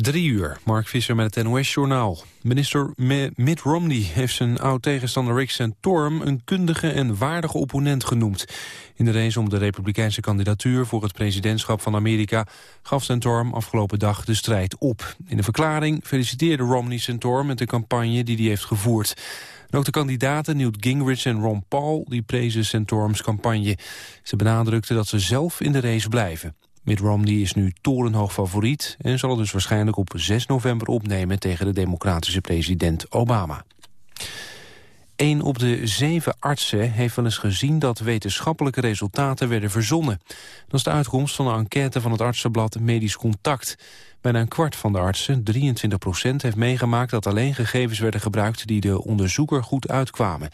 Drie uur, Mark Visser met het NOS-journaal. Minister Mitt Romney heeft zijn oud-tegenstander Rick Santorum... een kundige en waardige opponent genoemd. In de race om de republikeinse kandidatuur voor het presidentschap van Amerika... gaf Santorum afgelopen dag de strijd op. In een verklaring feliciteerde Romney Santorum met de campagne die hij heeft gevoerd. En ook de kandidaten Newt Gingrich en Ron Paul die prezen Santorums campagne. Ze benadrukten dat ze zelf in de race blijven. Mitt Romney is nu torenhoog favoriet... en zal het dus waarschijnlijk op 6 november opnemen... tegen de democratische president Obama. Een op de zeven artsen heeft wel eens gezien dat wetenschappelijke resultaten werden verzonnen. Dat is de uitkomst van een enquête van het artsenblad Medisch Contact. Bijna een kwart van de artsen, 23 procent, heeft meegemaakt dat alleen gegevens werden gebruikt die de onderzoeker goed uitkwamen.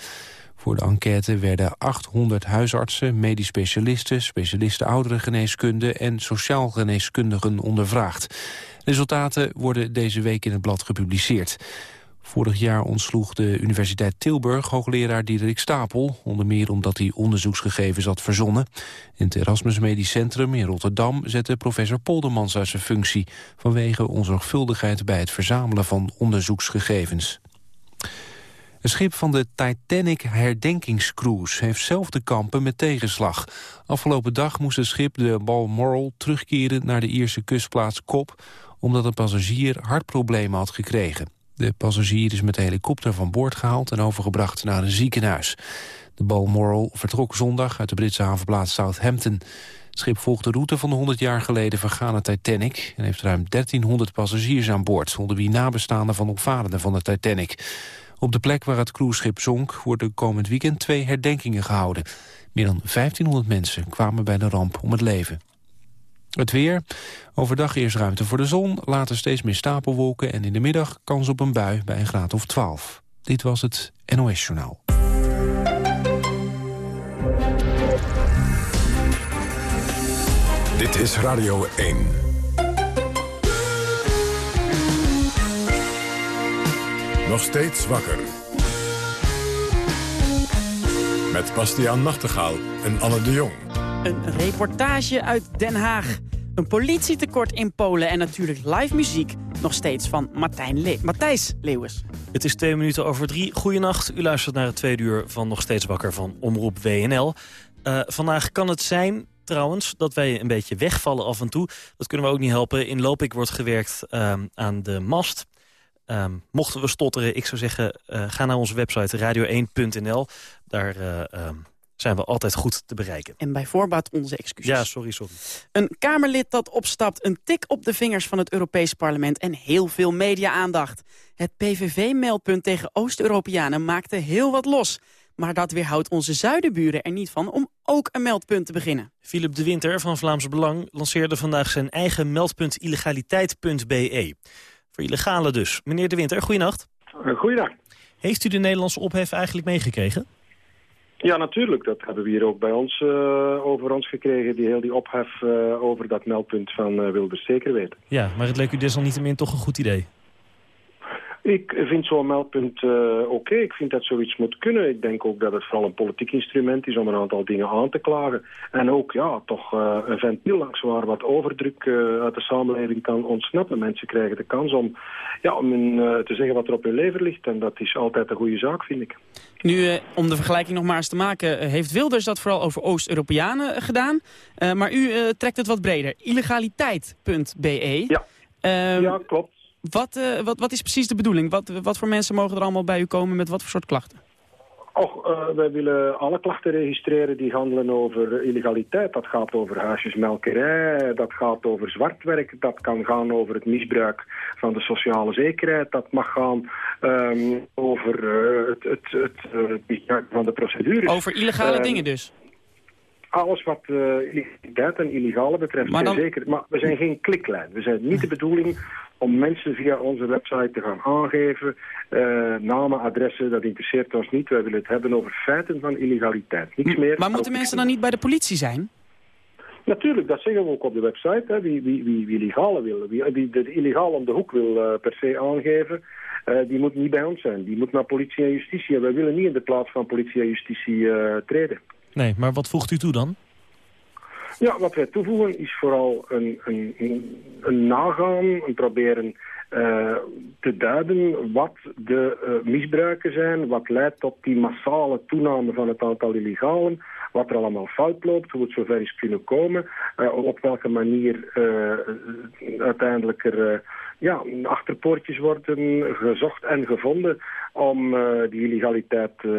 Voor de enquête werden 800 huisartsen, medisch specialisten, specialisten ouderengeneeskunde en sociaal geneeskundigen ondervraagd. Resultaten worden deze week in het blad gepubliceerd. Vorig jaar ontsloeg de Universiteit Tilburg hoogleraar Diederik Stapel... onder meer omdat hij onderzoeksgegevens had verzonnen. In het Erasmus Medisch Centrum in Rotterdam zette professor Poldermans uit zijn functie... vanwege onzorgvuldigheid bij het verzamelen van onderzoeksgegevens. Een schip van de Titanic herdenkingscruise heeft zelf te kampen met tegenslag. Afgelopen dag moest het schip de Balmoral terugkeren naar de Ierse kustplaats Kop... omdat een passagier hartproblemen had gekregen. De passagier is met de helikopter van boord gehaald en overgebracht naar een ziekenhuis. De Balmoral vertrok zondag uit de Britse havenplaats Southampton. Het schip volgt de route van de 100 jaar geleden vergane Titanic... en heeft ruim 1300 passagiers aan boord... onder wie nabestaanden van opvarenden van de Titanic. Op de plek waar het cruiseschip zonk worden komend weekend twee herdenkingen gehouden. Meer dan 1500 mensen kwamen bij de ramp om het leven. Het weer. Overdag eerst ruimte voor de zon, later steeds meer stapelwolken... en in de middag kans op een bui bij een graad of 12. Dit was het NOS Journaal. Dit is Radio 1. Nog steeds wakker. Met Bastiaan Nachtegaal en Anne de Jong. Een reportage uit Den Haag. Een politietekort in Polen en natuurlijk live muziek. Nog steeds van Martijn Le Matthijs Leeuwens. Het is twee minuten over drie. Goedenacht. U luistert naar het tweede uur van Nog Steeds Wakker van Omroep WNL. Uh, eh, vandaag kan het zijn trouwens, dat wij een beetje wegvallen af en toe. Dat kunnen we ook niet helpen. In Lopik wordt gewerkt uh, aan de mast. Uh, mochten we stotteren, ik zou zeggen, uh, ga naar onze website radio1.nl. Daar uh, zijn we altijd goed te bereiken. En bij voorbaat onze excuses. Ja, sorry, sorry. Een Kamerlid dat opstapt, een tik op de vingers van het Europees Parlement... en heel veel media-aandacht. Het PVV-meldpunt tegen Oost-Europeanen maakte heel wat los. Maar dat weerhoudt onze zuidenburen er niet van om ook een meldpunt te beginnen. Philip de Winter van Vlaams Belang lanceerde vandaag zijn eigen meldpunt illegaliteit.be. Voor illegale dus. Meneer De Winter, goeienacht. Uh, goeiedag. Heeft u de Nederlandse ophef eigenlijk meegekregen? Ja, natuurlijk. Dat hebben we hier ook bij ons uh, over ons gekregen. Die heel die ophef uh, over dat meldpunt van uh, Wilders zeker weten. Ja, maar het leek u desalniettemin toch een goed idee? Ik vind zo'n meldpunt uh, oké. Ik vind dat zoiets moet kunnen. Ik denk ook dat het vooral een politiek instrument is om een aantal dingen aan te klagen. En ook ja, toch uh, een ventiel langs waar wat overdruk uh, uit de samenleving kan ontsnappen. Mensen krijgen de kans om, ja, om hun, te zeggen wat er op hun lever ligt. En dat is altijd een goede zaak, vind ik. Nu, om de vergelijking nog maar eens te maken... heeft Wilders dat vooral over Oost-Europeanen gedaan. maar u trekt het wat breder. Illegaliteit.be. Ja. Ehm, ja, klopt. Wat, uh, wat, wat is precies de bedoeling? Wat, wat voor mensen mogen er allemaal bij u komen met wat voor soort klachten? Och, uh, wij willen alle klachten registreren die handelen over illegaliteit. Dat gaat over huisjesmelkerij, dat gaat over zwartwerk, dat kan gaan over het misbruik van de sociale zekerheid. Dat mag gaan um, over uh, het, het, het misbruik van de procedures. Over illegale dingen dus? alles wat uh, illegaliteit en illegale betreft. Maar, dan... zeker, maar we zijn geen kliklijn. We zijn niet de bedoeling om mensen via onze website te gaan aangeven. Uh, namen, adressen, dat interesseert ons niet. Wij willen het hebben over feiten van illegaliteit. Niks meer. Maar moeten mensen dan niet bij de politie zijn? Natuurlijk, dat zeggen we ook op de website. Hè. Wie, wie, wie, wie illegale wil, wie, wie de, de illegaal om de hoek wil uh, per se aangeven, uh, die moet niet bij ons zijn. Die moet naar politie en justitie. En wij willen niet in de plaats van politie en justitie treden. Nee, maar wat voegt u toe dan? Ja, wat wij toevoegen is vooral een, een, een, nagaan, een proberen uh, te duiden wat de uh, misbruiken zijn, wat leidt tot die massale toename van het aantal illegalen, wat er allemaal fout loopt, hoe het zover is kunnen komen, uh, op welke manier uiteindelijk er ja, achterpoortjes worden gezocht en gevonden om uh, die illegaliteit uh,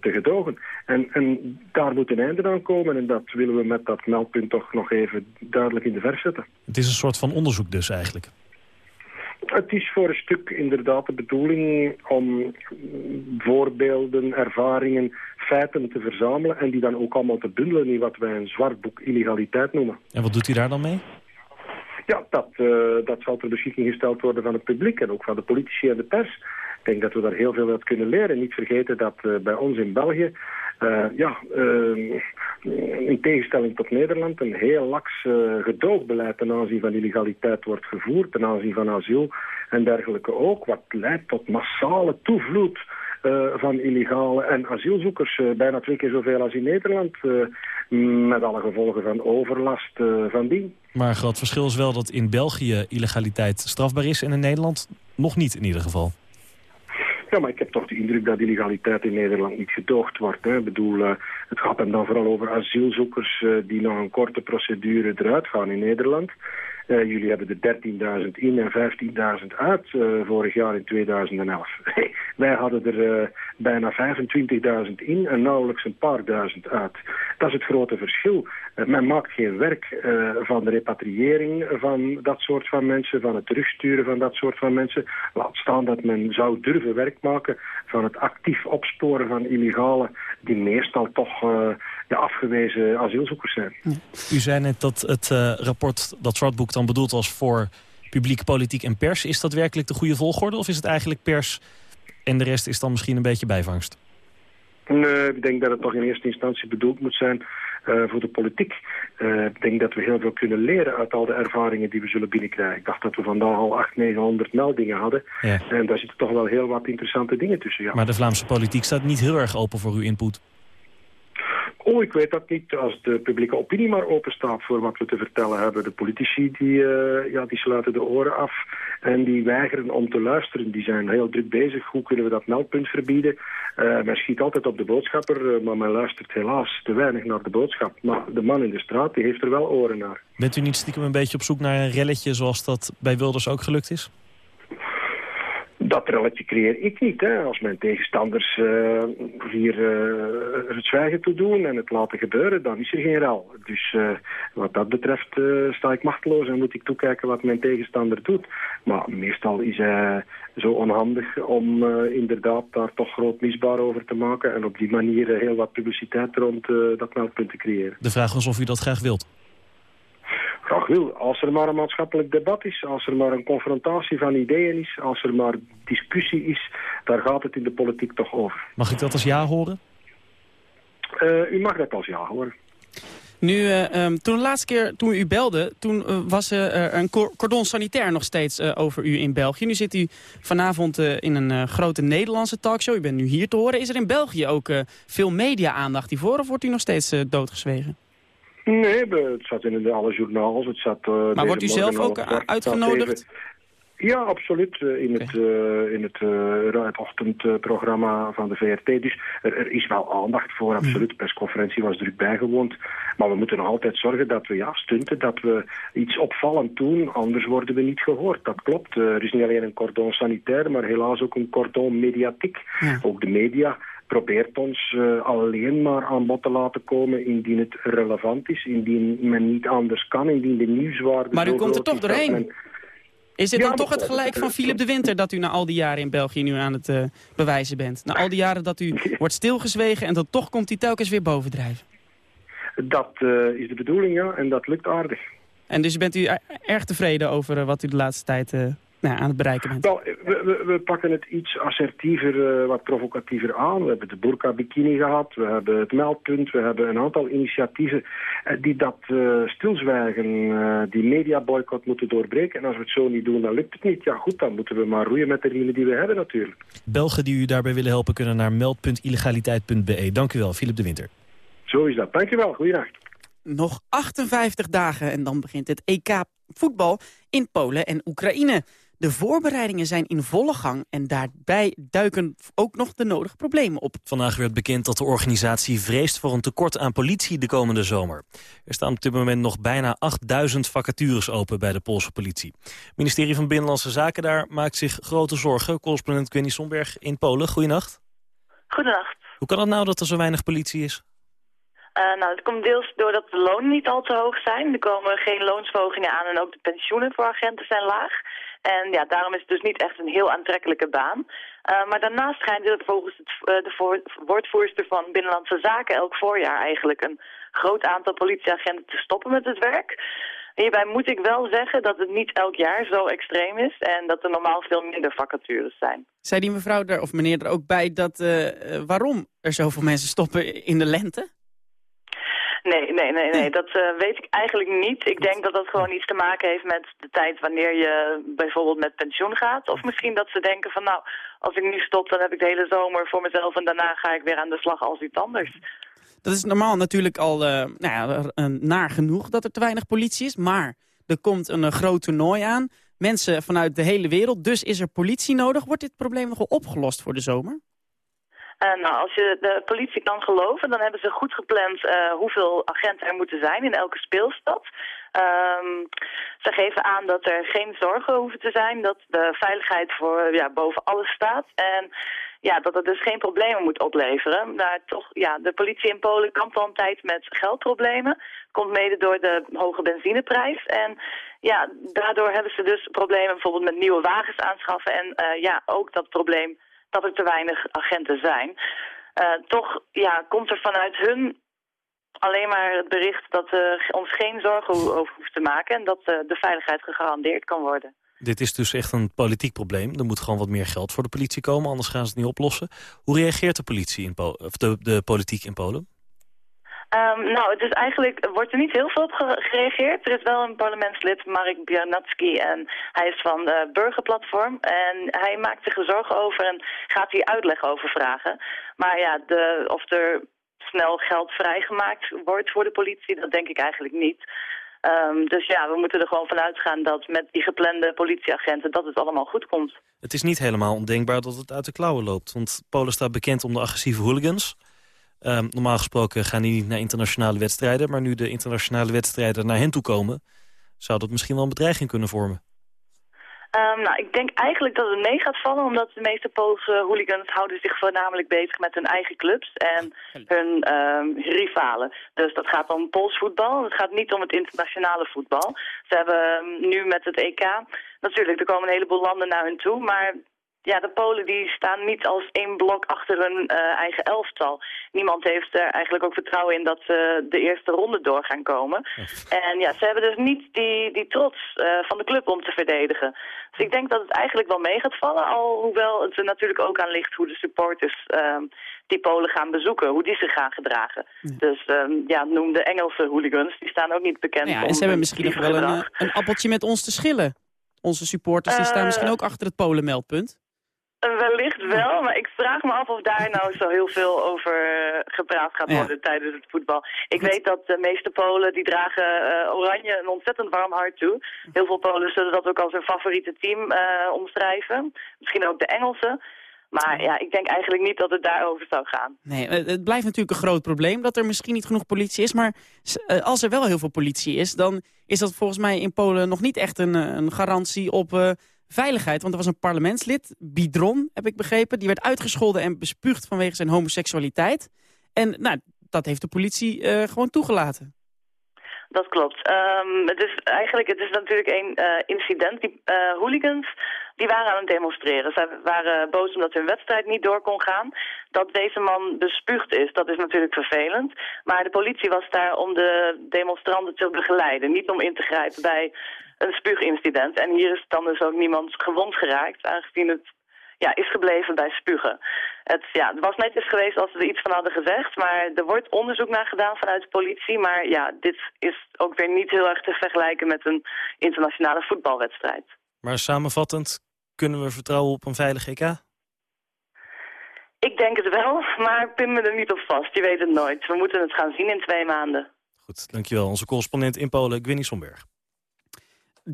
te gedogen. En, en daar moet een einde aan komen en dat willen we met dat meldpunt toch nog even duidelijk in de verf zetten. Het is een soort van onderzoek dus eigenlijk? Het is voor een stuk inderdaad de bedoeling om voorbeelden, ervaringen, feiten te verzamelen en die dan ook allemaal te bundelen in wat wij een zwart boek illegaliteit noemen. En wat doet u daar dan mee? Ja, dat, uh, dat zal ter beschikking gesteld worden van het publiek en ook van de politici en de pers. Ik denk dat we daar heel veel uit kunnen leren. Niet vergeten dat uh, bij ons in België, uh, ja, in tegenstelling tot Nederland, een heel laks gedoogbeleid ten aanzien van illegaliteit wordt gevoerd, ten aanzien van asiel en dergelijke ook, wat leidt tot massale toevloed van illegale en asielzoekers. Uh, bijna twee keer zoveel als in Nederland. Uh, met alle gevolgen van overlast van die. Maar een groot verschil is wel dat in België illegaliteit strafbaar is... en in Nederland nog niet in ieder geval. Ja, maar ik heb toch de indruk dat illegaliteit in Nederland niet gedoogd wordt. Hè. Ik bedoel, uh, het gaat hem dan vooral over asielzoekers uh, die na een korte procedure eruit gaan in Nederland. Uh, jullie hebben er 13.000 in en 15.000 uit vorig jaar in 2011. Wij hadden er bijna 25.000 in en nauwelijks een paar duizend uit. Dat is het grote verschil. Men maakt geen werk van de repatriëring van dat soort van mensen, van het terugsturen van dat soort van mensen. Laat staan dat men zou durven werk maken van het actief opsporen van illegalen die meestal toch uh, de afgewezen asielzoekers zijn. U zei net dat het uh, rapport, dat zwartboek dan bedoeld was voor publiek, politiek en pers. Is dat werkelijk de goede volgorde of is het eigenlijk pers en de rest is dan misschien een beetje bijvangst? Nee, ik denk dat het toch in eerste instantie bedoeld moet zijn uh, voor de politiek. Uh, ik denk dat we heel veel kunnen leren uit al de ervaringen die we zullen binnenkrijgen. Ik dacht dat we vandaag al 800, 900 meldingen hadden. Ja. En daar zitten toch wel heel wat interessante dingen tussen. Ja. Maar de Vlaamse politiek staat niet heel erg open voor uw input. Oh, ik weet dat niet. Als de publieke opinie maar open staat voor wat we te vertellen hebben. De politici die, uh, ja, die sluiten de oren af en die weigeren om te luisteren. Die zijn heel druk bezig. Hoe kunnen we dat meldpunt verbieden? Uh, men schiet altijd op de boodschapper, uh, maar men luistert helaas te weinig naar de boodschap. Maar de man in de straat die heeft er wel oren naar. Bent u niet stiekem een beetje op zoek naar een relletje zoals dat bij Wilders ook gelukt is? Dat relletje creëer ik niet. Als mijn tegenstanders uh, hier uh, het zwijgen toe doen en het laten gebeuren, dan is er geen rel. Dus uh, wat dat betreft sta ik machteloos en moet ik toekijken wat mijn tegenstander doet. Maar meestal is hij zo onhandig om inderdaad daar toch groot misbaar over te maken en op die manier heel wat publiciteit rond dat meldpunt te creëren. De vraag is of u dat graag wilt graag wil. Als er maar een maatschappelijk debat is, als er maar een confrontatie van ideeën is, als er maar discussie is, daar gaat het in de politiek toch over. Mag ik dat als ja horen? Uh, u mag dat als ja horen. Nu, uh, um, toen de laatste keer toen u belde, toen uh, was er een cordon sanitair nog steeds over u in België. Nu zit u vanavond in een grote Nederlandse talkshow. U bent nu hier te horen. Is er in België ook veel media-aandacht hiervoor of wordt u nog steeds doodgezwegen? Nee, het zat in alle journaals. Het zat, uh, maar wordt u zelf ook uitgenodigd? Ja, absoluut. Eh, in, het, uh, in het, uh, het ochtendprogramma van de VRT. Dus er, er, is wel aandacht voor, absoluut. De persconferentie was druk bijgewoond. Maar we moeten nog altijd zorgen dat we ja, stunten, dat we iets opvallend doen. Anders worden we niet gehoord. Dat klopt. er is niet alleen een cordon sanitair, maar helaas ook een cordon mediatiek. Ook de media probeert ons uh, alleen maar aan bod te laten komen indien het relevant is, indien men niet anders kan, indien de nieuwswaarde... Maar u komt er toch doorheen? Is dit dan toch het gelijk van Philip de Winter dat u na al die jaren in België nu aan het uh, bewijzen bent? Na al die jaren dat u wordt stilgezwegen en dan toch komt hij telkens weer bovendrijven? Dat uh, is de bedoeling, ja, en dat lukt aardig. En dus bent u erg tevreden over wat u de laatste tijd nou, aan het bereiken bent? Wel, we, we, we pakken het iets assertiever, uh, wat provocatiever aan. We hebben de burka bikini gehad, we hebben het meldpunt, we hebben een aantal initiatieven uh, die dat uh, stilzwijgen, die mediaboycott moeten doorbreken. En als we het zo niet doen, dan lukt het niet. Ja goed, dan moeten we maar roeien met de riemen die we hebben natuurlijk. Belgen die u daarbij willen helpen kunnen naar meld.illegaliteit.be. Dank u wel, Philip de Winter. Zo is dat. Dank u wel. Goeienacht. Nog 58 dagen en dan begint het EK voetbal in Polen en Oekraïne. De voorbereidingen zijn in volle gang en daarbij duiken ook nog de nodige problemen op. Vandaag werd bekend dat de organisatie vreest voor een tekort aan politie de komende zomer. Er staan op dit moment nog bijna 8000 vacatures open bij de Poolse politie. Het ministerie van Binnenlandse Zaken daar maakt zich grote zorgen. Correspondent Quinny Sonberg in Polen, goedenacht. Goedenacht. Hoe kan het nou dat er zo weinig politie is? Uh, nou, het komt deels doordat de lonen niet al te hoog zijn. Er komen geen loonsverhogingen aan en ook de pensioenen voor agenten zijn laag. En ja, daarom is het dus niet echt een heel aantrekkelijke baan. Uh, maar daarnaast schijnt het volgens het, uh, de woordvoerster van Binnenlandse Zaken elk voorjaar eigenlijk een groot aantal politieagenten te stoppen met het werk. Hierbij moet ik wel zeggen dat het niet elk jaar zo extreem is en dat er normaal veel minder vacatures zijn. Zei die mevrouw er, of meneer er ook bij dat uh, waarom er zoveel mensen stoppen in de lente? Nee, nee, nee, nee. dat uh, weet ik eigenlijk niet. Ik denk dat dat gewoon iets te maken heeft met de tijd wanneer je bijvoorbeeld met pensioen gaat. Of misschien dat ze denken van nou, als ik nu stop dan heb ik de hele zomer voor mezelf en daarna ga ik weer aan de slag als iets anders. Dat is normaal natuurlijk al uh, nou ja, naar genoeg dat er te weinig politie is. Maar er komt een uh, groot toernooi aan. Mensen vanuit de hele wereld. Dus is er politie nodig. Wordt dit probleem nog wel opgelost voor de zomer? Uh, nou, als je de politie kan geloven, dan hebben ze goed gepland uh, hoeveel agenten er moeten zijn in elke speelstad. Um, ze geven aan dat er geen zorgen hoeven te zijn, dat de veiligheid voor, ja, boven alles staat. En ja, dat het dus geen problemen moet opleveren. Maar toch, ja, de politie in Polen kampt al een tijd met geldproblemen. Komt mede door de hoge benzineprijs. En ja, daardoor hebben ze dus problemen bijvoorbeeld met nieuwe wagens aanschaffen. En uh, ja, ook dat probleem dat er te weinig agenten zijn. Uh, toch ja, komt er vanuit hun alleen maar het bericht dat uh, ons geen zorgen over hoeft te maken... en dat uh, de veiligheid gegarandeerd kan worden. Dit is dus echt een politiek probleem. Er moet gewoon wat meer geld voor de politie komen, anders gaan ze het niet oplossen. Hoe reageert de, politie in of de, de politiek in Polen? Um, nou, het is eigenlijk, wordt er niet heel veel op gereageerd. Er is wel een parlementslid, Marek Biernacki, en hij is van de Burgerplatform. En hij maakt zich er zorgen over en gaat hier uitleg over vragen. Maar ja, de, of er snel geld vrijgemaakt wordt voor de politie, dat denk ik eigenlijk niet. Um, dus ja, we moeten er gewoon vanuit gaan dat met die geplande politieagenten dat het allemaal goed komt. Het is niet helemaal ondenkbaar dat het uit de klauwen loopt. Want Polen staat bekend om de agressieve hooligans. Um, normaal gesproken gaan die niet naar internationale wedstrijden... maar nu de internationale wedstrijden naar hen toe komen... zou dat misschien wel een bedreiging kunnen vormen. Um, nou, ik denk eigenlijk dat het mee gaat vallen, omdat de meeste Poolse hooligans houden zich voornamelijk bezig met hun eigen clubs en hun um, rivalen. Dus dat gaat om Pools voetbal, het gaat niet om het internationale voetbal. Ze hebben nu met het EK, natuurlijk, er komen een heleboel landen naar hun toe, maar ja, de Polen die staan niet als één blok achter hun uh, eigen elftal. Niemand heeft er eigenlijk ook vertrouwen in dat ze de eerste ronde door gaan komen. En ja, ze hebben dus niet die, die trots uh, van de club om te verdedigen. Dus ik denk dat het eigenlijk wel mee gaat vallen. Alhoewel het er natuurlijk ook aan ligt hoe de supporters uh, die Polen gaan bezoeken. Hoe die zich gaan gedragen. Ja. Dus um, ja, noem de Engelse hooligans. Die staan ook niet bekend ja, En ze hebben misschien nog wel een, een, appeltje met ons te schillen. Onze supporters die staan misschien ook achter het Polen-meldpunt. Wellicht wel, maar ik vraag me af of daar nou zo heel veel over gepraat gaat worden ja. tijdens het voetbal. Ik weet dat de meeste Polen die dragen uh, oranje een ontzettend warm hart toe. Heel veel Polen zullen dat ook als hun favoriete team uh, omschrijven. Misschien ook de Engelsen. Maar ja, ik denk eigenlijk niet dat het daarover zou gaan. Nee, het blijft natuurlijk een groot probleem dat er misschien niet genoeg politie is. Maar als er wel heel veel politie is, dan is dat volgens mij in Polen nog niet echt een, een garantie op... Uh, veiligheid. Want er was een parlementslid, Bidron, heb ik begrepen. Die werd uitgescholden en bespuugd vanwege zijn homoseksualiteit. En nou, dat heeft de politie uh, gewoon toegelaten. Dat klopt. Um, het is eigenlijk, het is natuurlijk een uh, incident. Die uh, hooligans, die waren aan het demonstreren. Zij waren boos omdat hun wedstrijd niet door kon gaan. Dat deze man bespuugd is, dat is natuurlijk vervelend. Maar de politie was daar om de demonstranten te begeleiden. Niet om in te grijpen bij een spuugincident. En hier is dan dus ook niemand gewond geraakt, aangezien het ja, is gebleven bij spugen. Het, ja, het was netjes geweest als ze er iets van hadden gezegd, maar er wordt onderzoek naar gedaan vanuit de politie. Maar ja, dit is ook weer niet heel erg te vergelijken met een internationale voetbalwedstrijd. Maar samenvattend, kunnen we vertrouwen op een veilig EK? Ik denk het wel, maar pin me er niet op vast. Je weet het nooit. We moeten het gaan zien in twee maanden. Goed, dankjewel. Onze correspondent in Polen, Gwinny Somberg.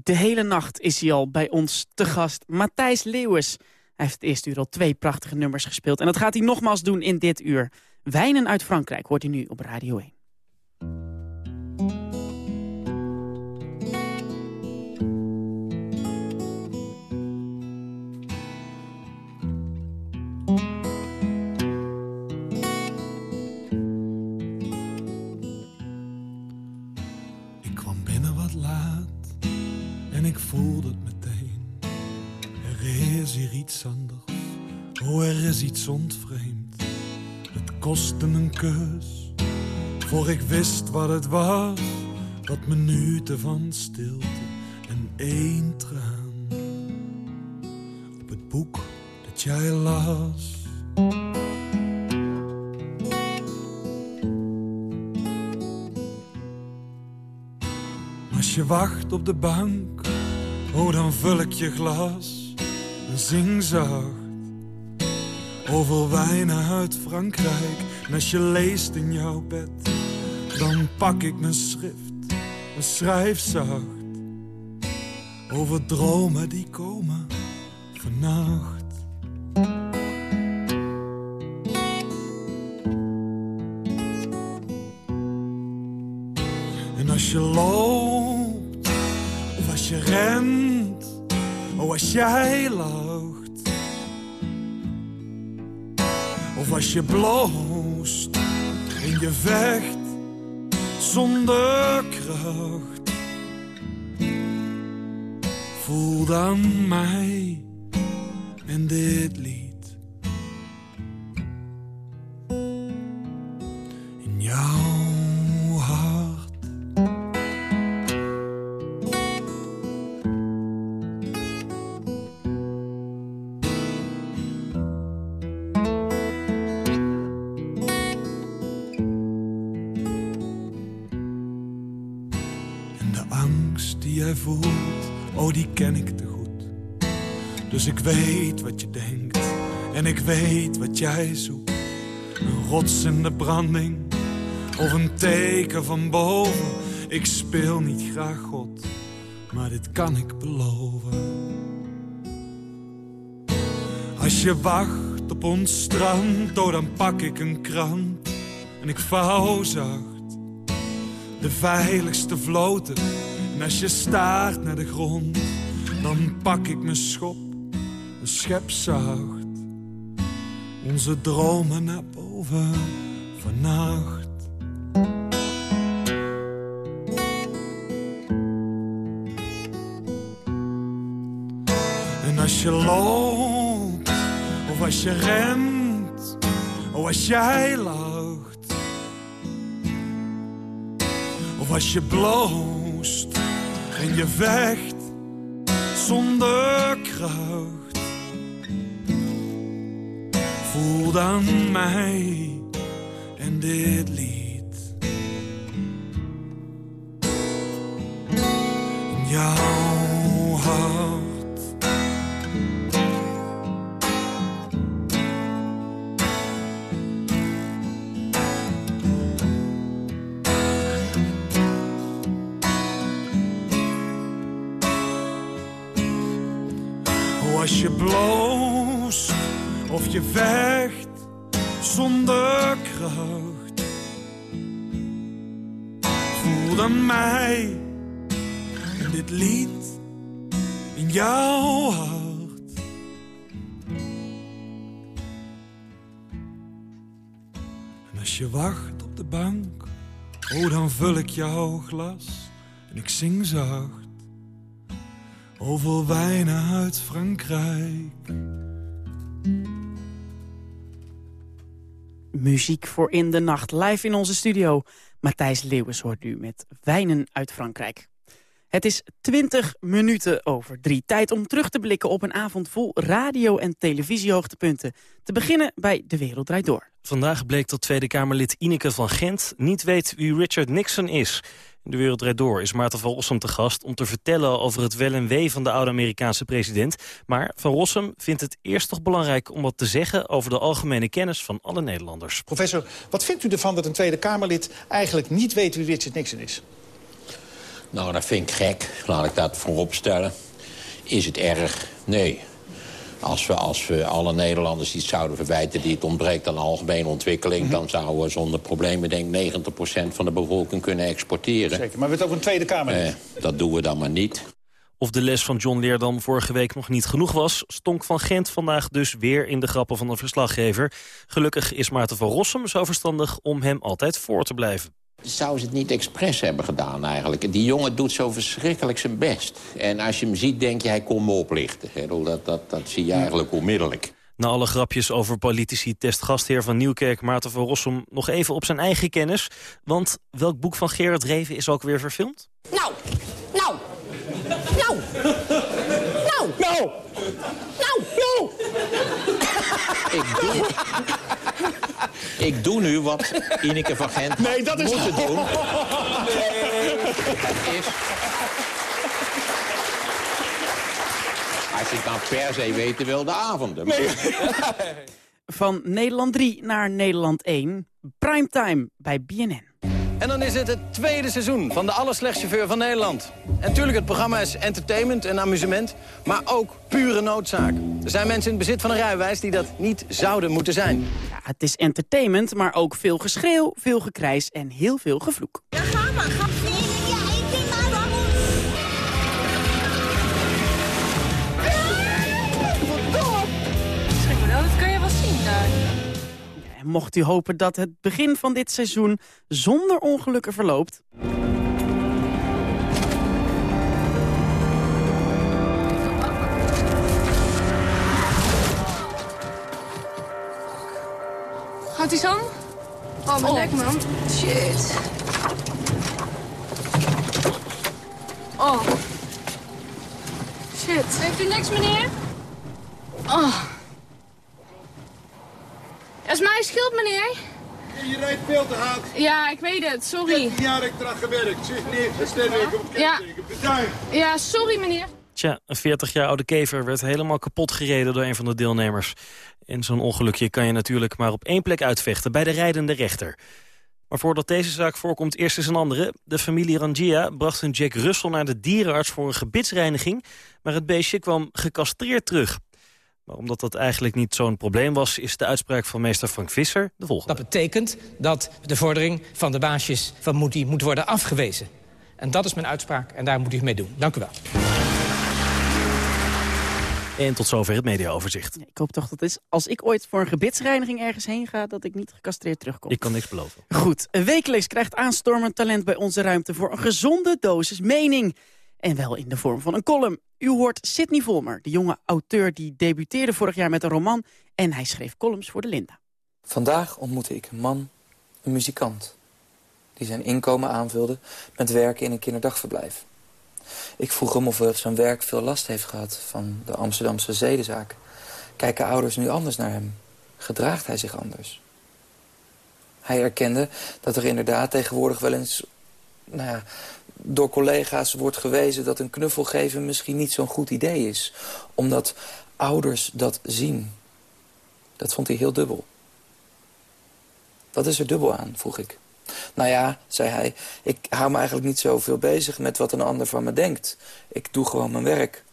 De hele nacht is hij al bij ons te gast, Matthijs Leeuwens. Hij heeft het eerste uur al twee prachtige nummers gespeeld. En dat gaat hij nogmaals doen in dit uur. Wijnen uit Frankrijk hoort hij nu op Radio 1. Ontvreemd. Het kostte een kus, voor ik wist wat het was. Wat minuten van stilte en één traan. Op het boek dat jij las. Als je wacht op de bank, oh dan vul ik je glas en zing zacht over wijnen uit Frankrijk. En als je leest in jouw bed, dan pak ik mijn schrift en schrijf zacht over dromen die komen vannacht. Je bloost en je vecht zonder kracht. Voel dan mij en dit lied. In jouw die ken ik te goed. Dus ik weet wat je denkt en ik weet wat jij zoekt. Een rots in branding of een teken van boven. Ik speel niet graag God, maar dit kan ik beloven. Als je wacht op ons strand, oh dan pak ik een krant en ik vouw zacht de veiligste vloten. En als je staart naar de grond, dan pak ik mijn schop en schep onze dromen naar boven vannacht. En als je loopt, of als je rent, of als jij lacht. Of als je bloost en je vecht zonder kracht. Voel dan mij en dit lied. Oh, als je bloost of je vecht zonder kracht. Voel dan mij en dit lied in jouw hart. En als je wacht op de bank, oh dan vul ik jouw glas en ik zing zacht over wijnen uit Frankrijk. Muziek voor in de nacht, live in onze studio. Matthijs Leeuwens hoort u met Wijnen uit Frankrijk. Het is 20 minuten over drie. Tijd om terug te blikken op een avond vol radio- en televisiehoogtepunten. Te beginnen bij De Wereld Draait Door. Vandaag bleek dat Tweede Kamerlid Ineke van Gent niet weet wie Richard Nixon is. In de Wereld Rijd Door is Maarten van Rossum te gast... om te vertellen over het wel en wee van de oude Amerikaanse president. Maar Van Rossum vindt het eerst toch belangrijk om wat te zeggen... over de algemene kennis van alle Nederlanders. Professor, wat vindt u ervan dat een Tweede Kamerlid eigenlijk niet weet wie Richard Nixon is? Nou, dat vind ik gek. Laat ik dat voorop stellen. Is het erg? Nee. Als we, als we alle Nederlanders iets zouden verwijten... die het ontbreekt aan algemene ontwikkeling... Mhm. dan zouden we zonder problemen denk ik 90% van de bevolking kunnen exporteren. Zeker, maar we hebben ook een Tweede Kamer. Eh, dat doen we dan maar niet. Of de les van John Leerdam vorige week nog niet genoeg was... Stonk van Gent vandaag dus weer in de grappen van de verslaggever. Gelukkig is Maarten van Rossum zo verstandig om hem altijd voor te blijven. Zou ze het niet expres hebben gedaan eigenlijk? Die jongen doet zo verschrikkelijk zijn best. En als je hem ziet, denk je, hij kon me oplichten. Dat, dat, dat zie je eigenlijk onmiddellijk. Na alle grapjes over politici test gastheer van Nieuwkerk... Maarten van Rossum nog even op zijn eigen kennis. Want welk boek van Gerard Reven is ook weer verfilmd? Nou, nou, nou, nou, nou, nou, nou. Ik doe... Ik doe nu wat Ineke van Gent nee, dat is... moeten doen. Nee. is... Als je het nou per se weten wil, de avonden. Nee. Van Nederland 3 naar Nederland 1. Primetime bij BNN. En dan is het het tweede seizoen van de allerslechtchauffeur van Nederland. En natuurlijk, het programma is entertainment en amusement, maar ook pure noodzaak. Er zijn mensen in het bezit van een rijwijs die dat niet zouden moeten zijn. Ja, het is entertainment, maar ook veel geschreeuw, veel gekrijs en heel veel gevloek. Ja, ga maar, ga Ja, mocht u hopen dat het begin van dit seizoen zonder ongelukken verloopt... Gaat hij zo? Oh, mijn nek, man. Shit. Oh. Shit. Heeft u niks, meneer? Oh. Dat is mijn schuld, meneer. Je rijdt veel te hard. Ja, ik weet het. Sorry. 13 jaar ik eraan gewerkt. Zeg ik op het ja. Bedankt. Ja, sorry, meneer. Tja, een 40 jaar oude kever werd helemaal kapot gereden door een van de deelnemers. In zo'n ongelukje kan je natuurlijk maar op één plek uitvechten, bij de rijdende rechter. Maar voordat deze zaak voorkomt, eerst eens een andere. De familie Rangia bracht hun Jack Russell naar de dierenarts voor een gebitsreiniging... maar het beestje kwam gecastreerd terug. Maar omdat dat eigenlijk niet zo'n probleem was... is de uitspraak van meester Frank Visser de volgende. Dat betekent dat de vordering van de baasjes van Moody moet worden afgewezen. En dat is mijn uitspraak en daar moet u mee doen. Dank u wel. En tot zover het mediaoverzicht. Ik hoop toch dat is, als ik ooit voor een gebitsreiniging ergens heen ga... dat ik niet gecastreerd terugkom. Ik kan niks beloven. Goed, wekelijks krijgt aanstormend talent bij onze ruimte... voor een gezonde dosis mening. En wel in de vorm van een column. U hoort Sidney Volmer, de jonge auteur die debuteerde vorig jaar met een roman... en hij schreef columns voor de Linda. Vandaag ontmoette ik een man, een muzikant... die zijn inkomen aanvulde met werken in een kinderdagverblijf. Ik vroeg hem of zijn werk veel last heeft gehad van de Amsterdamse zedenzaak. Kijken ouders nu anders naar hem? Gedraagt hij zich anders? Hij erkende dat er inderdaad tegenwoordig wel eens... Nou ja, door collega's wordt gewezen dat een knuffel geven misschien niet zo'n goed idee is. Omdat ouders dat zien. Dat vond hij heel dubbel. Wat is er dubbel aan, vroeg ik. Nou ja, zei hij, ik hou me eigenlijk niet zoveel bezig met wat een ander van me denkt. Ik doe gewoon mijn werk.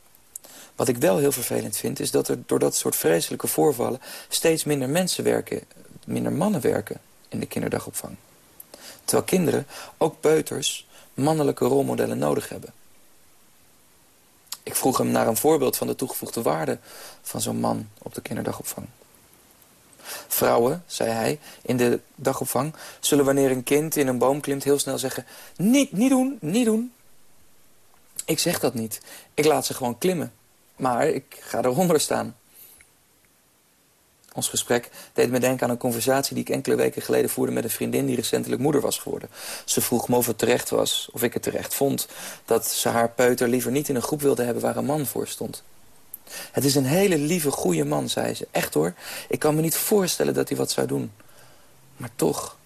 Wat ik wel heel vervelend vind, is dat er door dat soort vreselijke voorvallen... steeds minder mensen werken, minder mannen werken in de kinderdagopvang. Terwijl kinderen, ook peuters, mannelijke rolmodellen nodig hebben. Ik vroeg hem naar een voorbeeld van de toegevoegde waarde van zo'n man op de kinderdagopvang. Vrouwen, zei hij, in de dagopvang... zullen wanneer een kind in een boom klimt heel snel zeggen... niet, niet doen, niet doen. Ik zeg dat niet. Ik laat ze gewoon klimmen. Maar ik ga eronder staan. Ons gesprek deed me denken aan een conversatie die ik enkele weken geleden voerde met een vriendin die recentelijk moeder was geworden. Ze vroeg me of het terecht was, of ik het terecht vond, dat ze haar peuter liever niet in een groep wilde hebben waar een man voor stond. Het is een hele lieve, goede man, zei ze. Echt hoor, ik kan me niet voorstellen dat hij wat zou doen. Maar toch,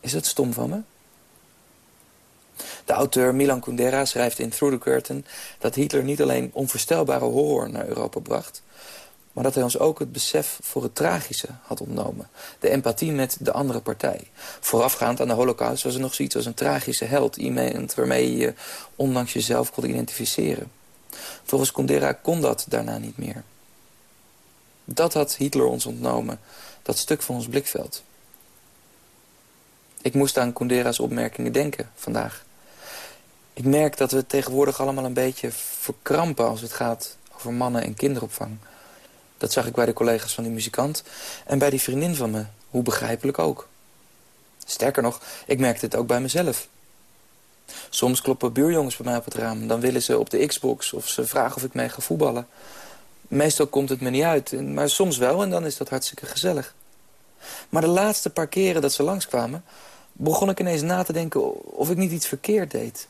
is het stom van me? De auteur Milan Kundera schrijft in Through the Curtain... dat Hitler niet alleen onvoorstelbare horror naar Europa bracht... maar dat hij ons ook het besef voor het tragische had ontnomen. De empathie met de andere partij. Voorafgaand aan de holocaust was er nog zoiets als een tragische held... iemand waarmee je je ondanks jezelf kon identificeren. Volgens Kundera kon dat daarna niet meer. Dat had Hitler ons ontnomen, dat stuk van ons blikveld. Ik moest aan Kundera's opmerkingen denken vandaag. Ik merk dat we tegenwoordig allemaal een beetje verkrampen... als het gaat over mannen- en kinderopvang. Dat zag ik bij de collega's van die muzikant... en bij die vriendin van me, hoe begrijpelijk ook. Sterker nog, ik merkte het ook bij mezelf. Soms kloppen buurjongens bij mij op het raam. Dan willen ze op de Xbox of ze vragen of ik mee ga voetballen. Meestal komt het me niet uit, maar soms wel en dan is dat hartstikke gezellig. Maar de laatste paar keren dat ze langskwamen... begon ik ineens na te denken of ik niet iets verkeerd deed.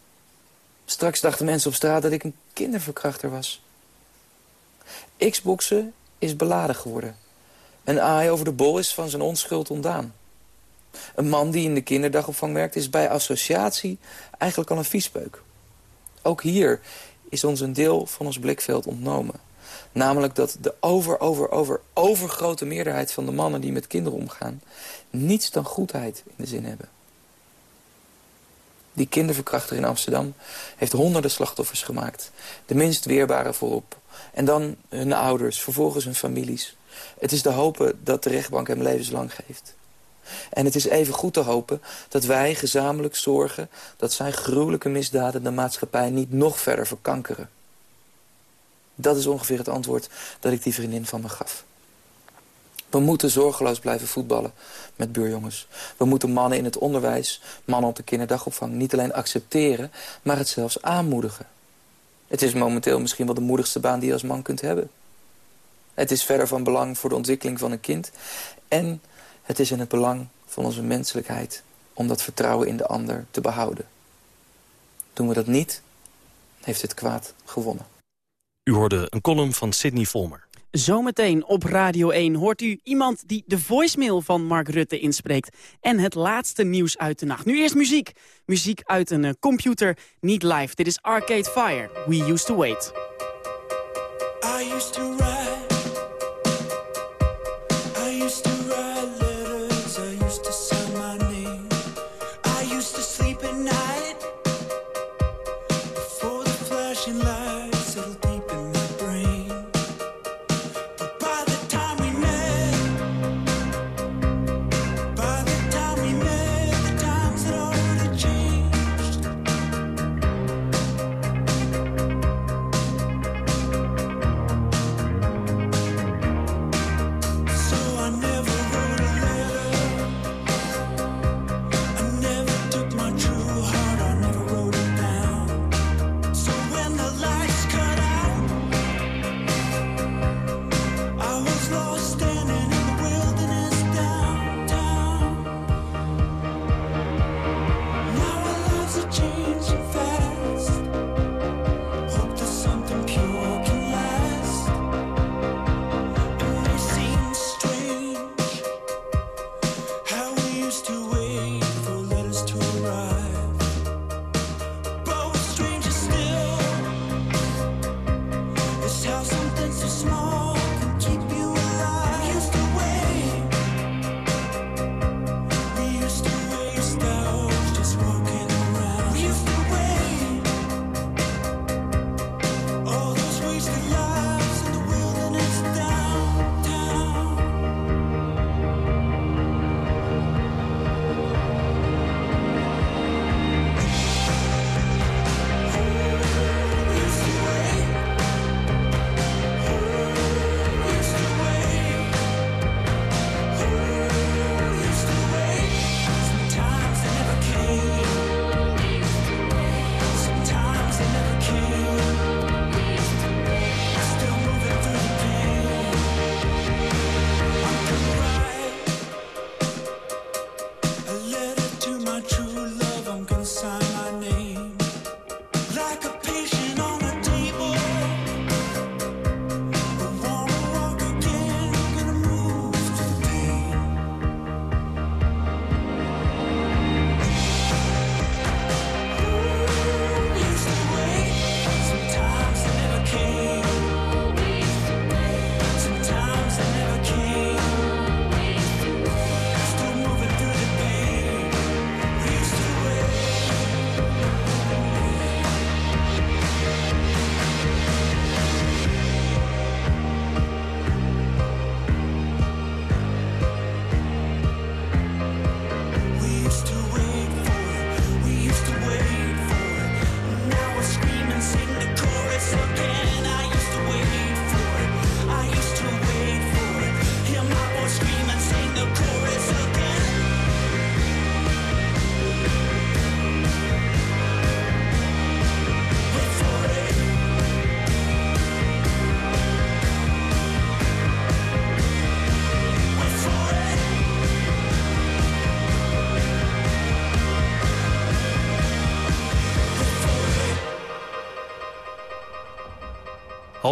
Straks dachten mensen op straat dat ik een kinderverkrachter was. Xboxen is beladen geworden. Een aai over de bol is van zijn onschuld ontdaan. Een man die in de kinderdagopvang werkt is bij associatie eigenlijk al een viespeuk. Ook hier is ons een deel van ons blikveld ontnomen. Namelijk dat de over, over, over, overgrote meerderheid van de mannen die met kinderen omgaan... niets dan goedheid in de zin hebben. Die kinderverkrachter in Amsterdam heeft honderden slachtoffers gemaakt. De minst weerbare voorop. En dan hun ouders, vervolgens hun families. Het is te hopen dat de rechtbank hem levenslang geeft. En het is even goed te hopen dat wij gezamenlijk zorgen... dat zijn gruwelijke misdaden de maatschappij niet nog verder verkankeren. Dat is ongeveer het antwoord dat ik die vriendin van me gaf. We moeten zorgeloos blijven voetballen met buurjongens. We moeten mannen in het onderwijs, mannen op de kinderdagopvang... niet alleen accepteren, maar het zelfs aanmoedigen. Het is momenteel misschien wel de moedigste baan die je als man kunt hebben. Het is verder van belang voor de ontwikkeling van een kind... en het is in het belang van onze menselijkheid om dat vertrouwen in de ander te behouden. Doen we dat niet, heeft het kwaad gewonnen. U hoorde een column van Sidney Volmer. Zometeen op Radio 1 hoort u iemand die de voicemail van Mark Rutte inspreekt. En het laatste nieuws uit de nacht. Nu eerst muziek. Muziek uit een uh, computer, niet live. Dit is Arcade Fire. We used to wait.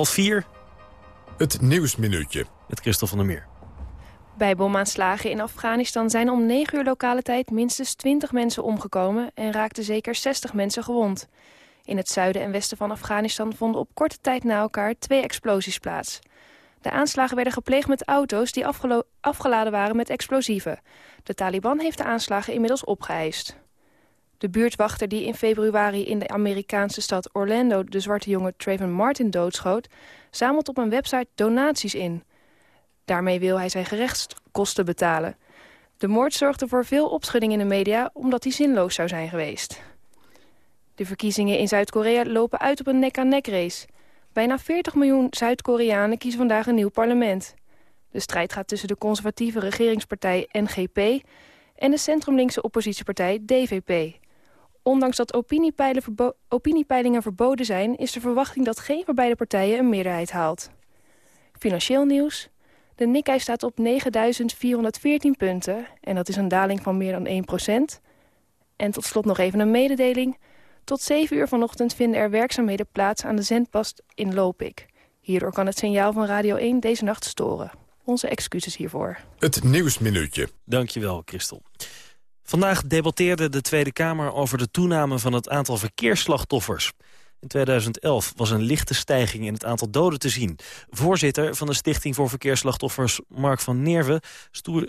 Half vier. Het Nieuwsminuutje. Met Christel van der Meer. Bij bomaanslagen in Afghanistan zijn om 9 uur lokale tijd minstens 20 mensen omgekomen en raakten zeker 60 mensen gewond. In het zuiden en westen van Afghanistan vonden op korte tijd na elkaar twee explosies plaats. De aanslagen werden gepleegd met auto's die afgeladen waren met explosieven. De Taliban heeft de aanslagen inmiddels opgeëist. De buurtwachter die in februari in de Amerikaanse stad Orlando... de zwarte jongen Trayvon Martin doodschoot... zamelt op een website donaties in. Daarmee wil hij zijn gerechtskosten betalen. De moord zorgde voor veel opschudding in de media... omdat hij zinloos zou zijn geweest. De verkiezingen in Zuid-Korea lopen uit op een nek-aan-nek race. Bijna 40 miljoen Zuid-Koreanen kiezen vandaag een nieuw parlement. De strijd gaat tussen de conservatieve regeringspartij NGP... en de centrumlinkse oppositiepartij DVP. Ondanks dat opiniepeilen verbo- opiniepeilingen verboden zijn... is de verwachting dat geen van beide partijen een meerderheid haalt. Financieel nieuws. De Nikkei staat op 9.414 punten... en dat is een daling van meer dan 1% En tot slot nog even een mededeling. Tot 7 uur vanochtend vinden er werkzaamheden plaats aan de zendpast in Lopik. Hierdoor kan het signaal van Radio 1 deze nacht storen. Onze excuses hiervoor. Het Nieuwsminuutje. Dankjewel, Christel. Vandaag debatteerde de Tweede Kamer over de toename van het aantal verkeersslachtoffers. In 2011 was een lichte stijging in het aantal doden te zien. Voorzitter van de Stichting voor Verkeersslachtoffers, Mark van Nerven...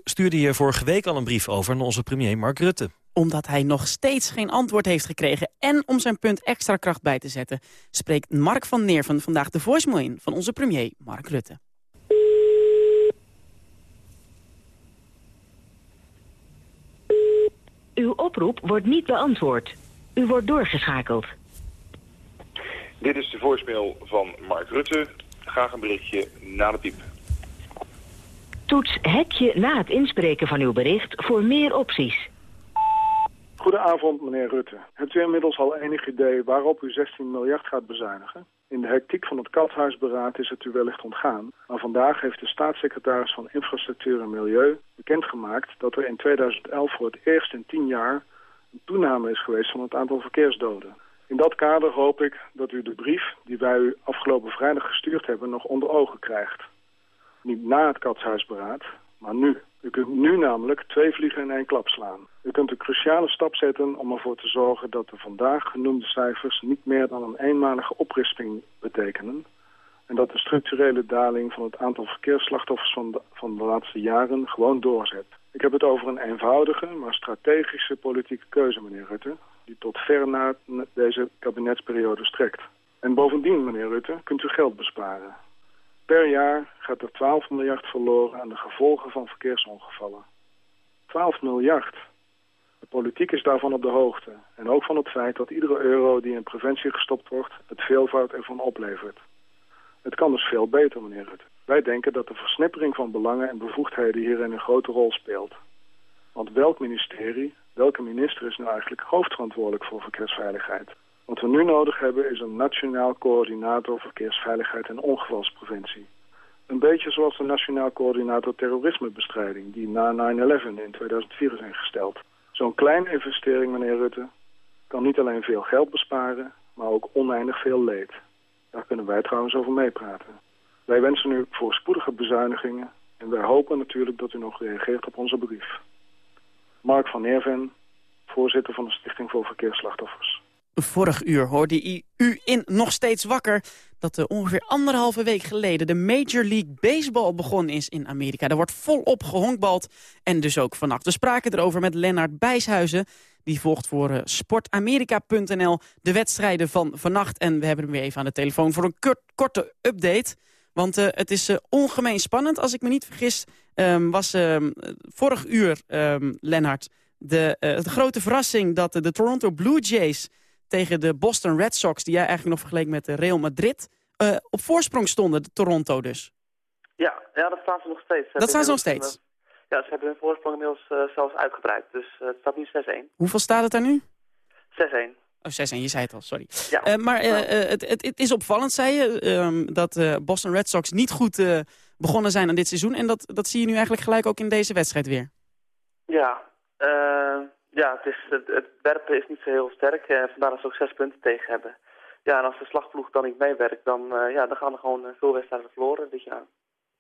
stuurde hier vorige week al een brief over naar onze premier Mark Rutte. Omdat hij nog steeds geen antwoord heeft gekregen... en om zijn punt extra kracht bij te zetten... spreekt Mark van Neerven vandaag de voicemail in van onze premier Mark Rutte. Uw oproep wordt niet beantwoord. U wordt doorgeschakeld. Dit is de voicemail van Mark Rutte. Graag een berichtje na de piep. Toets hekje na het inspreken van uw bericht voor meer opties. Goedenavond, meneer Rutte. Hebt u inmiddels al enig idee waarop u 16 miljard gaat bezuinigen? In de hectiek van het Kathuisberaad is het u wellicht ontgaan. Maar vandaag heeft de staatssecretaris van Infrastructuur en Milieu bekendgemaakt dat er in 2011 voor het eerst in 10 jaar een toename is geweest van het aantal verkeersdoden. In dat kader hoop ik dat u de brief die wij u afgelopen vrijdag gestuurd hebben nog onder ogen krijgt. Niet na het katshuisberaad, maar nu. U kunt nu namelijk twee vliegen in één klap slaan. U kunt een cruciale stap zetten om ervoor te zorgen dat de vandaag genoemde cijfers niet meer dan een eenmalige oprisping betekenen. En dat de structurele daling van het aantal verkeersslachtoffers van de, van de laatste jaren gewoon doorzet. Ik heb het over een eenvoudige, maar strategische politieke keuze, meneer Rutte, die tot ver na deze kabinetsperiode strekt. En bovendien, meneer Rutte, kunt u geld besparen. Per jaar gaat er 12 miljard verloren aan de gevolgen van verkeersongevallen. 12 miljard. De politiek is daarvan op de hoogte. En ook van het feit dat iedere euro die in preventie gestopt wordt... het veelvoud ervan oplevert. Het kan dus veel beter, meneer Rutte. Wij denken dat de versnippering van belangen en bevoegdheden hierin een grote rol speelt. Want welk ministerie, welke minister is nou eigenlijk hoofdverantwoordelijk voor verkeersveiligheid? Wat we nu nodig hebben is een nationaal coördinator verkeersveiligheid en ongevalspreventie. Een beetje zoals de nationaal coördinator terrorismebestrijding die na 9-11 in 2004 is ingesteld. Zo'n kleine investering, meneer Rutte, kan niet alleen veel geld besparen, maar ook oneindig veel leed. Daar kunnen wij trouwens over meepraten. Wij wensen u voorspoedige bezuinigingen en wij hopen natuurlijk dat u nog reageert op onze brief. Mark van Nerven, voorzitter van de Stichting voor Verkeersslachtoffers. Vorig uur hoorde u in Nog Steeds Wakker... dat uh, ongeveer anderhalve week geleden de Major League Baseball begonnen is in Amerika. Daar wordt volop gehonkbald en dus ook vannacht. We spraken erover met Lennart Bijshuizen. Die volgt voor uh, sportamerika.nl de wedstrijden van vannacht. En we hebben hem weer even aan de telefoon voor een kort, korte update... Want uh, het is uh, ongemeen spannend. Als ik me niet vergis, um, was uh, vorig uur, um, Lennart, de, de grote verrassing dat de Toronto Blue Jays tegen de Boston Red Sox, die jij eigenlijk nog vergeleken met de Real Madrid, uh, op voorsprong stonden, de Toronto dus. Ja, ja, dat staan ze nog steeds. Ze dat staan ze nog steeds. Ja, ze hebben hun voorsprong inmiddels uh, zelfs uitgebreid. Dus uh, het staat nu 6-1. Hoeveel staat het daar nu? 6-1. Oh, 6-1, je zei het al, sorry. Ja. Maar het, het, het is opvallend, zei je, um, dat uh, Boston Red Sox niet goed begonnen zijn aan dit seizoen. En dat, dat zie je nu eigenlijk gelijk ook in deze wedstrijd weer. Ja, ja het, is, het, het werpen is niet zo heel sterk. Uh, vandaar dat ze ook zes punten tegen hebben. ja, en als de slagploeg dan niet meewerkt, dan, eh, ja, dan gaan er gewoon eh, veel wedstrijden verloren dit jaar.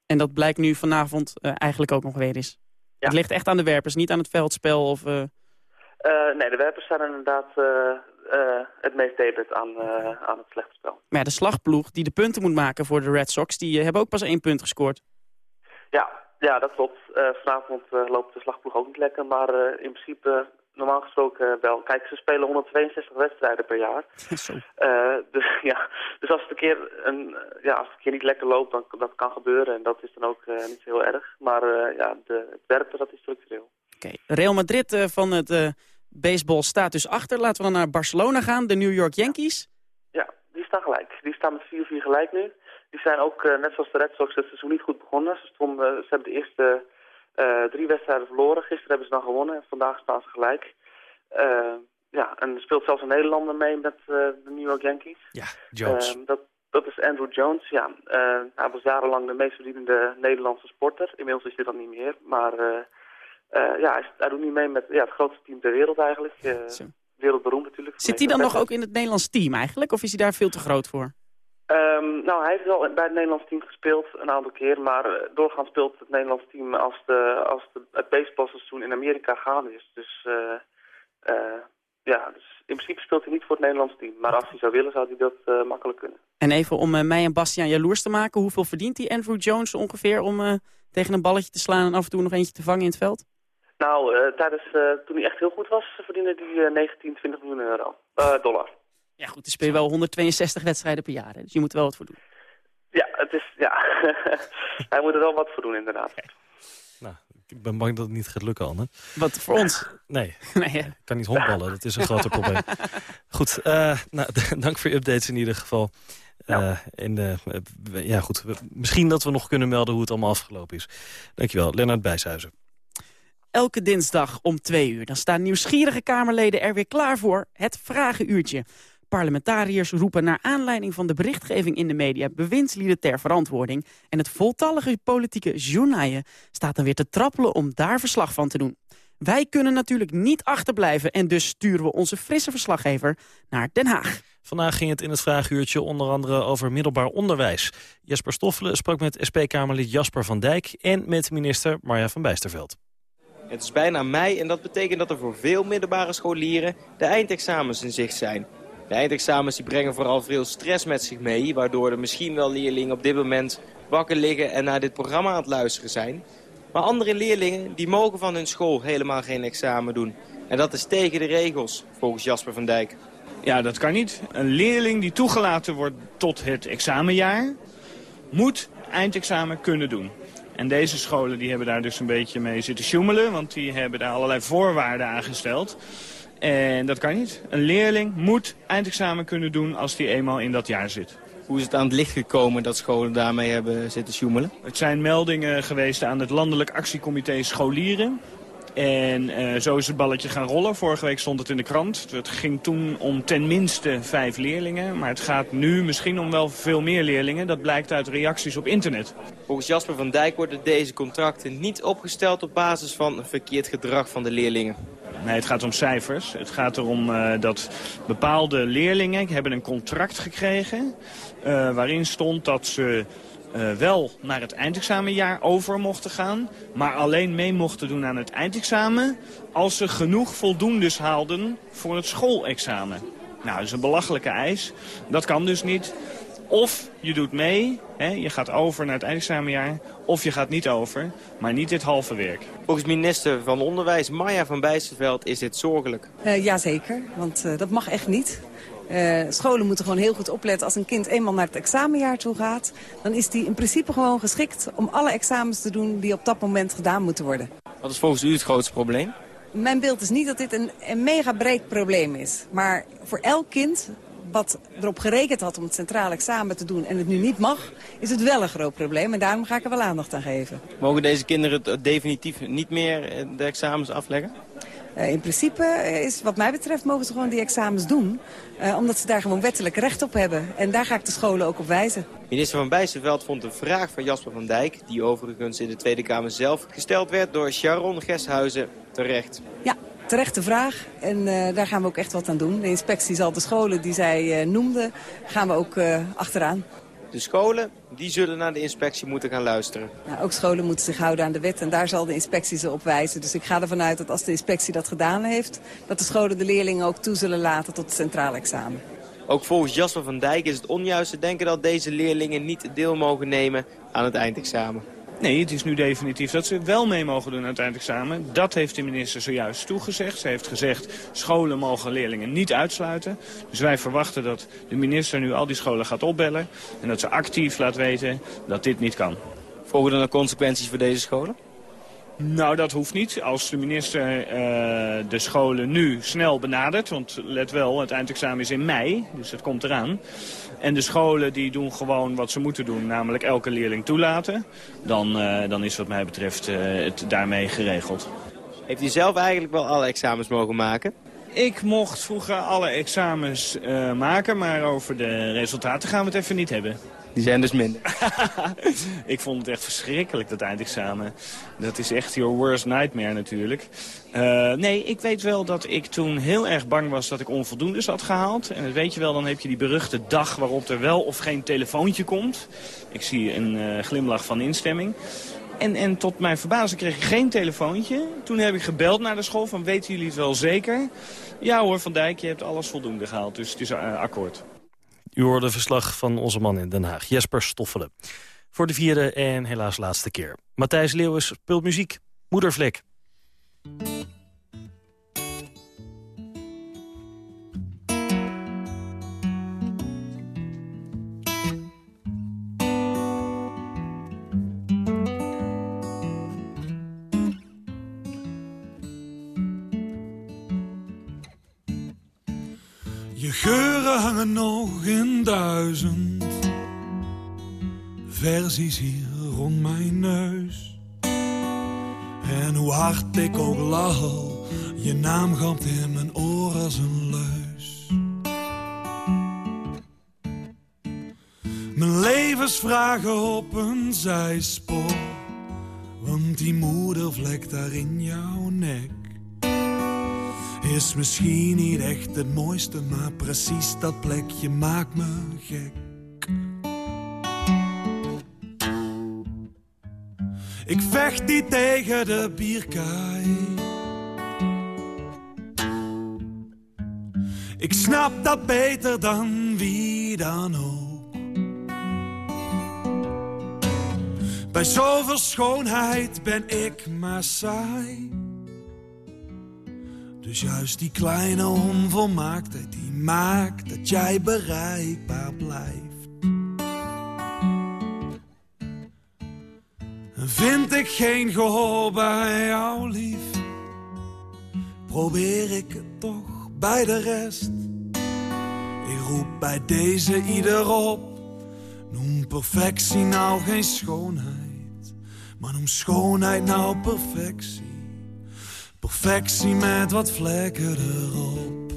En dat blijkt nu vanavond eh, eigenlijk ook nog weer eens. Het ligt echt aan de werpers, niet aan het veldspel of... eh, Eh, nee, de werpers zijn inderdaad eh, eh, het meest debet aan, eh, aan het slechte spel. Maar ja, de slagploeg die de punten moet maken voor de Red Sox... die eh, hebben ook pas één punt gescoord. Ja, ja dat klopt. Eh, vanavond eh, loopt de slagploeg ook niet lekker, maar eh, in principe eh, normaal gesproken wel. Kijk, ze spelen 162 wedstrijden per jaar. Zo. Eh, dus ja, dus als het een keer, een, eh, ja, als het een keer niet lekker loopt, dan dat kan gebeuren. En dat is dan ook eh, niet zo heel erg. Maar eh, ja, de, het werpen, dat is structureel. Oké, Real Madrid eh, van het eh, baseball staat dus achter. Laten we dan naar Barcelona gaan, de New York Yankees. Ja, die staan gelijk. Die staan met 4-4 gelijk nu. Die zijn ook, eh, net zoals de Red Sox, het seizoen niet goed begonnen. Ze, stonden, ze hebben de eerste eh, drie wedstrijden verloren. Gisteren hebben ze dan gewonnen en vandaag staan ze gelijk. Eh, ja, en er speelt zelfs een Nederlander mee met eh, de New York Yankees. Ja, Jones. Eh, dat, dat is Andrew Jones, ja. Eh, hij was jarenlang de meest verdienende Nederlandse sporter. Inmiddels is hij dat niet meer. Maar eh, eh, ja, hij, hij doet nu mee met ja, het grootste team ter wereld eigenlijk. Eh, wereldberoemd natuurlijk. Zit hij dan nog ook in het Nederlands team eigenlijk? Of is hij daar veel te groot voor? Ehm, nou, hij heeft wel bij het Nederlands team gespeeld een aantal keer, maar eh, doorgaans speelt het Nederlands team als, de, als de, het baseballseizoen in Amerika gaande is. Dus eh, eh, ja, dus in principe speelt hij niet voor het Nederlands team. Maar als hij zou willen, zou hij dat makkelijk kunnen. En even om mij en Bastiaan jaloers te maken. Hoeveel verdient die Andrew Jones ongeveer om tegen een balletje te slaan... en af en toe nog eentje te vangen in het veld? Nou, tijdens, toen hij echt heel goed was, verdiende hij eh, 19, 20 miljoen euro. Dollar. Ja goed, er speel je wel 162 wedstrijden per jaar. Hè? Dus je moet er wel wat voor doen. Ja, het is, ja. hij moet er wel wat voor doen inderdaad. Nou, ik ben bang dat het niet gaat lukken, Anne. Wat, voor ons? Nee, ik kan niet honkballen. Dat is een groter probleem. Goed, eh, nou, dank voor je updates in ieder geval. Eh, en, eh, ja, goed. Misschien dat we nog kunnen melden hoe het allemaal afgelopen is. Dankjewel, Lennart Bijshuizen. Elke dinsdag om twee uur. Dan staan nieuwsgierige Kamerleden er weer klaar voor het Vragenuurtje. Parlementariërs roepen naar aanleiding van de berichtgeving in de media... bewindslieden ter verantwoording. En het voltallige politieke journaille staat dan weer te trappelen om daar verslag van te doen. Wij kunnen natuurlijk niet achterblijven en dus sturen we onze frisse verslaggever naar Den Haag. Vandaag ging het in het vraaguurtje onder andere over middelbaar onderwijs. Jesper Stoffelen sprak met SP-Kamerlid Jasper van Dijk... en met minister Marja van Bijsterveld. Het is bijna mei en dat betekent dat er voor veel middelbare scholieren de eindexamens in zicht zijn. De eindexamens die brengen vooral veel stress met zich mee, waardoor er misschien wel leerlingen op dit moment wakker liggen en naar dit programma aan het luisteren zijn. Maar andere leerlingen die mogen van hun school helemaal geen examen doen. En dat is tegen de regels, volgens Jasper van Dijk. Ja, dat kan niet. Een leerling die toegelaten wordt tot het examenjaar... moet eindexamen kunnen doen. En deze scholen die hebben daar dus een beetje mee zitten sjoemelen... want die hebben daar allerlei voorwaarden aan gesteld. En dat kan niet. Een leerling moet eindexamen kunnen doen als die eenmaal in dat jaar zit. Hoe is het aan het licht gekomen dat scholen daarmee hebben zitten sjoemelen? Het zijn meldingen geweest aan het Landelijk Actiecomité Scholieren. En eh, zo is het balletje gaan rollen. Vorige week stond het in de krant. Het ging toen om ten minste vijf leerlingen. Maar het gaat nu misschien om wel veel meer leerlingen. Dat blijkt uit reacties op internet. Volgens Jasper van Dijk worden deze contracten niet opgesteld op basis van verkeerd gedrag van de leerlingen. Nee, het gaat om cijfers. Het gaat erom eh, dat bepaalde leerlingen hebben een contract gekregen... eh, waarin stond dat ze eh, wel naar het eindexamenjaar over mochten gaan... maar alleen mee mochten doen aan het eindexamen... als ze genoeg voldoendes haalden voor het schoolexamen. Nou, dat is een belachelijke eis. Dat kan dus niet. Of je doet mee, hè, je gaat over naar het eindexamenjaar... of je gaat niet over, maar niet dit halve werk. Volgens minister van Onderwijs Marja van Bijsterveld is dit zorgelijk. Uh, jazeker, want uh, dat mag echt niet. Uh, scholen moeten gewoon heel goed opletten. Als een kind eenmaal naar het examenjaar toe gaat... dan is die in principe gewoon geschikt om alle examens te doen... die op dat moment gedaan moeten worden. Wat is volgens u het grootste probleem? Mijn beeld is niet dat dit een, een mega breed probleem is. Maar voor elk kind wat erop gerekend had om het centraal examen te doen en het nu niet mag, is het wel een groot probleem. En daarom ga ik er wel aandacht aan geven. Mogen deze kinderen definitief niet meer de examens afleggen? Uh, in principe is wat mij betreft mogen ze gewoon die examens doen. Uh, omdat ze daar gewoon wettelijk recht op hebben. En daar ga ik de scholen ook op wijzen. Minister van Bijsterveld vond de vraag van Jasper van Dijk... die overigens in de Tweede Kamer zelf gesteld werd door Sharon Gesthuizen terecht. Ja, terechte vraag en eh, daar gaan we ook echt wat aan doen. De inspectie zal de scholen die zij eh, noemde, gaan we ook eh, achteraan. De scholen die zullen naar de inspectie moeten gaan luisteren. Nou, ook scholen moeten zich houden aan de wet en daar zal de inspectie ze op wijzen. Dus ik ga ervan uit dat als de inspectie dat gedaan heeft... dat de scholen de leerlingen ook toe zullen laten tot het centraal examen. Ook volgens Jasper van Dijk is het onjuist te denken dat deze leerlingen niet deel mogen nemen aan het eindexamen. Nee, het is nu definitief dat ze wel mee mogen doen aan het eindexamen. Dat heeft de minister zojuist toegezegd. Ze heeft gezegd, scholen mogen leerlingen niet uitsluiten. Dus wij verwachten dat de minister nu al die scholen gaat opbellen... en dat ze actief laat weten dat dit niet kan. Volgen er dan consequenties voor deze scholen? Nou, dat hoeft niet. Als de minister eh, de scholen nu snel benadert... want let wel, het eindexamen is in mei, dus het komt eraan... en de scholen die doen gewoon wat ze moeten doen... namelijk elke leerling toelaten... dan, eh, dan is wat mij betreft eh, het daarmee geregeld. Heeft u zelf eigenlijk wel alle examens mogen maken? Ik mocht vroeger alle examens maken... maar over de resultaten gaan we het even niet hebben. Die zijn dus minder. ik vond het echt verschrikkelijk, dat eindexamen. Dat is echt your worst nightmare natuurlijk. Eh, nee, ik weet wel dat ik toen heel erg bang was dat ik onvoldoendes had gehaald. En dat weet je wel, dan heb je die beruchte dag waarop er wel of geen telefoontje komt. Ik zie een eh, glimlach van instemming. En, en tot mijn verbazing kreeg ik geen telefoontje. Toen heb ik gebeld naar de school van weten jullie het wel zeker? Ja hoor, Van Dijk, je hebt alles voldoende gehaald, dus het is eh, akkoord. U hoorde verslag van onze man in Den Haag, Jesper Stoffelen. Voor de vierde en helaas laatste keer. Matthijs Leeuwens speelt muziek. Moedervlek. Geuren hangen nog in duizend versies hier rond mijn neus. En hoe hard ik ook lach, je naam gamt in mijn oor als een leus. Mijn levensvragen op een zijspoor, want die moedervlek daar in jouw nek is misschien niet echt het mooiste, maar precies dat plekje maakt me gek. Ik vecht niet tegen de bierkaai. Ik snap dat beter dan wie dan ook. Bij zoveel schoonheid ben ik maar saai. Dus juist die kleine onvolmaaktheid die maakt dat jij bereikbaar blijft. En vind ik geen gehoor bij jou lief, probeer ik het toch bij de rest. Ik roep bij deze ieder op, noem perfectie nou geen schoonheid, maar noem schoonheid nou perfectie. Perfectie met wat vlekken erop.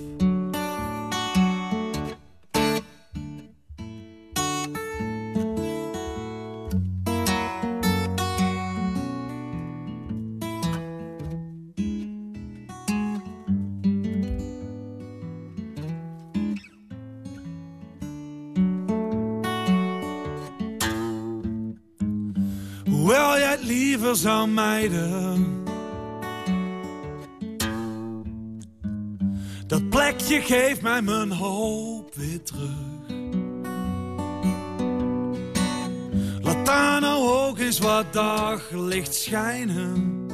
Hoewel jij het liever zou mijden Plekje geeft mij mijn hoop weer terug. Laat daar nou ook eens wat daglicht schijnen.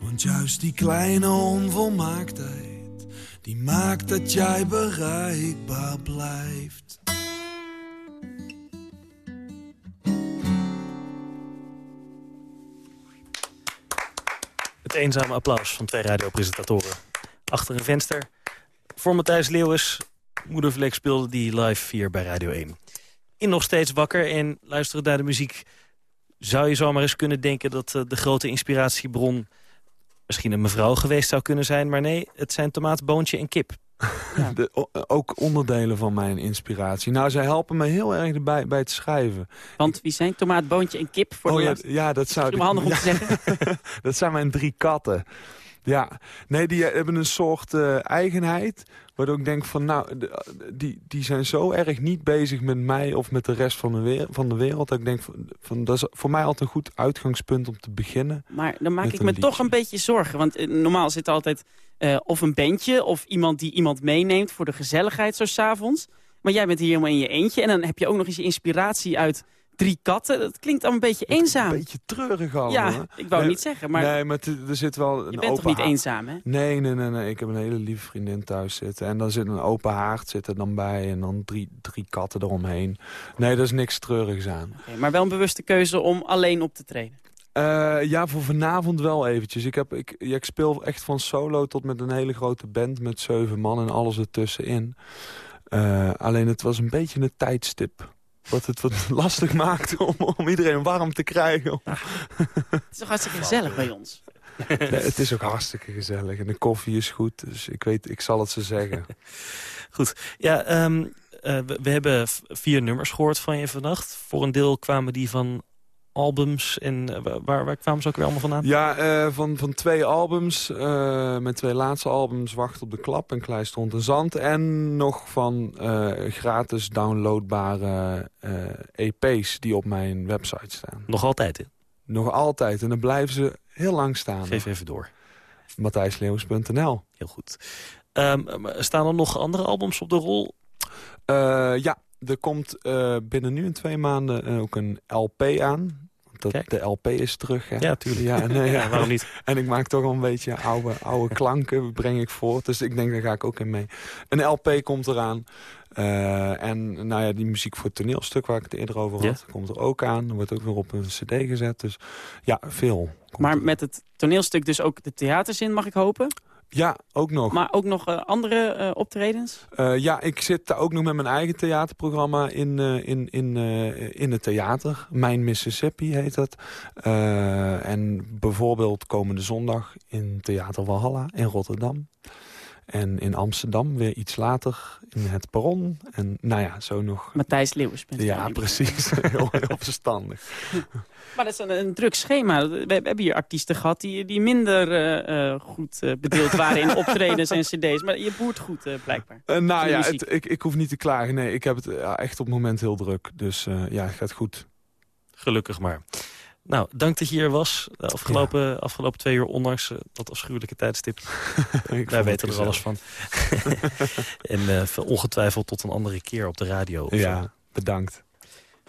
Want juist die kleine onvolmaaktheid, die maakt dat jij bereikbaar blijft. Het eenzame applaus van twee radiopresentatoren. Achter een venster. Voor Matthijs Leeuwens, moedervlek speelde die live hier bij Radio 1. In nog steeds wakker en luisteren naar de muziek... zou je zomaar eens kunnen denken dat eh, de grote inspiratiebron... misschien een mevrouw geweest zou kunnen zijn... maar nee, het zijn tomaat, boontje en kip. De, o- ook onderdelen van mijn inspiratie. Nou, zij helpen me heel erg erbij bij het schrijven. Want wie zijn tomaat, boontje en kip? Voor oh de ja, dat zou... Wel handig om te ja, dat zijn mijn drie katten. Ja, nee, die hebben een soort eh, eigenheid... waardoor ik denk van, nou, de- die, die zijn zo erg niet bezig met mij... of met de rest van de, weer- van de wereld... dat ik denk, van, van, dat is voor mij altijd een goed uitgangspunt om te beginnen. Maar dan maak ik me liedje. toch een beetje zorgen. Want eh, normaal zit er altijd eh, of een bandje... of iemand die iemand meeneemt voor de gezelligheid zo s'avonds. Maar jij bent hier helemaal in je eentje. En dan heb je ook nog eens je inspiratie uit drie katten. Dat klinkt al een beetje eenzaam. Een beetje treurig allemaal. Ja, ik wou Nee, niet zeggen, maar... Nee, maar er zit wel een Je bent toch open niet haard. eenzaam, hè? Nee, nee, nee, nee. Ik heb een hele lieve vriendin thuis zitten. En dan zit een open haard zit er dan bij. En dan drie, drie katten eromheen. Nee, daar is niks treurigs aan. Maar wel een bewuste keuze om alleen op te treden. Eh, ja, voor vanavond wel eventjes. Ik, heb, ik, ja, ik speel echt van solo tot met een hele grote band met zeven man en alles ertussenin. Eh, alleen het was een beetje een tijdstip. Wat het wat lastig maakt om, om iedereen warm te krijgen. Het is toch hartstikke gezellig bij ons. Nee, het is ook hartstikke gezellig. En de koffie is goed, dus ik weet, ik zal het ze zeggen. Goed. Ja, ehm, eh, we, we hebben vier nummers gehoord van je vannacht. Voor een deel kwamen die van albums. En eh, wa- waar, waar kwamen ze ook weer allemaal vandaan? Ja, eh, van, van twee albums. eh, mijn twee laatste albums, Wacht op de Klap en Klei stond in Zand. En nog van gratis downloadbare EP's die op mijn website staan. Nog altijd, hè? Nog altijd. En dan blijven ze heel lang staan. Geef even door. MatthijsLeeuwens.nl Heel goed. Maar staan er nog andere albums op de rol? Ja, er komt eh, binnen nu en twee maanden eh, ook een LP aan. Dat, de LP is terug, hè? Ja, tuurlijk. Ja, nee, Ja, waarom niet? En ik maak toch al een beetje oude, oude klanken, breng ik voort. Dus ik denk, daar ga ik ook in mee. Een LP komt eraan. Eh, en nou ja, die muziek voor het toneelstuk waar ik het eerder over had, komt er ook aan. Er wordt ook weer op een cd gezet. Dus ja, veel. Maar met het toneelstuk dus ook de theaters in, mag ik hopen? Ja, ook nog. Maar ook nog eh, andere eh, optredens? Eh, ja, ik zit daar ook nog met mijn eigen theaterprogramma in, in, in, in het theater. Mijn Mississippi heet dat. En bijvoorbeeld komende zondag in Theater Walhalla in Rotterdam. En in Amsterdam weer iets later in het Perron. En nou ja, zo nog... Matthijs Leeuwens. bent Ja, precies. heel, heel verstandig. Maar dat is een, een druk schema. We, we hebben hier artiesten gehad die, die minder eh, eh, goed eh, bedeeld waren in optredens en cd's. Maar je boert goed, eh, blijkbaar. Nou ja, het, ik, ik hoef niet te klagen. Nee, ik heb het ja, echt op het moment heel druk. Dus eh, ja, het gaat goed. Gelukkig maar. Nou, dank dat je hier was. De afgelopen, afgelopen twee uur, ondanks eh, dat afschuwelijke tijdstip. Wij weten er alles van. en eh, ongetwijfeld tot een andere keer op de radio. Ja, zo. bedankt.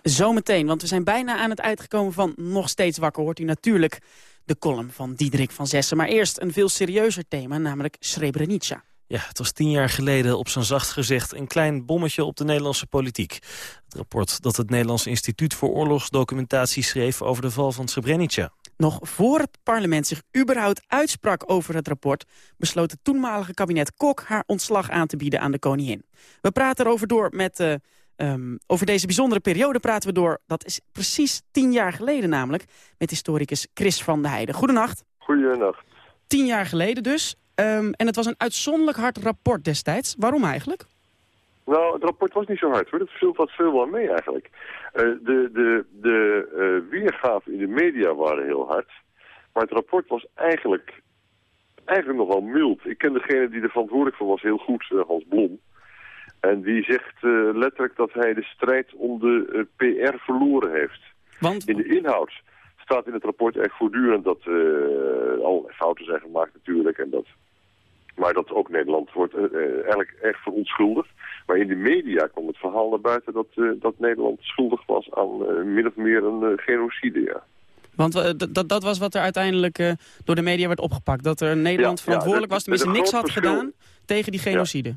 Zometeen, want we zijn bijna aan het uitgekomen van Nog Steeds Wakker. Hoort u natuurlijk de column van Diederik van Zessen. Maar eerst een veel serieuzer thema, namelijk Srebrenica. Ja, het was tien jaar geleden op zijn zacht gezegd een klein bommetje op de Nederlandse politiek. Het rapport dat het Nederlands Instituut voor Oorlogsdocumentatie schreef over de val van Srebrenica. Nog voor het parlement zich überhaupt uitsprak over het rapport... besloot het toenmalige kabinet Kok haar ontslag aan te bieden aan de koningin. We praten erover door met... eh, ehm, over deze bijzondere periode praten we door, dat is precies tien jaar geleden namelijk... met historicus Chris van der Heijden. Goedenacht. Goedenacht. Tien jaar geleden dus. Ehm, en het was een uitzonderlijk hard rapport destijds. Waarom eigenlijk? Nou, het rapport was niet zo hard hoor. Dat viel wat veel wel mee eigenlijk. Eh, de de, de eh, weergaven in de media waren heel hard. Maar het rapport was eigenlijk, eigenlijk nog wel mild. Ik ken degene die er verantwoordelijk voor was heel goed, eh, Hans Blom. En die zegt letterlijk dat hij de strijd om de PR verloren heeft. Want? In de inhoud staat in het rapport echt voortdurend dat eh allerlei fouten zijn gemaakt natuurlijk. En dat, maar dat ook Nederland wordt eh, eh, eigenlijk echt verontschuldigd. Maar in de media kwam het verhaal naar buiten dat, eh, dat Nederland schuldig was aan min of meer een genocide. Ja. Want dat, dat was wat er uiteindelijk door de media werd opgepakt. Dat er Nederland Ja, verantwoordelijk ja, was, tenminste niks had verschil. gedaan tegen die genocide.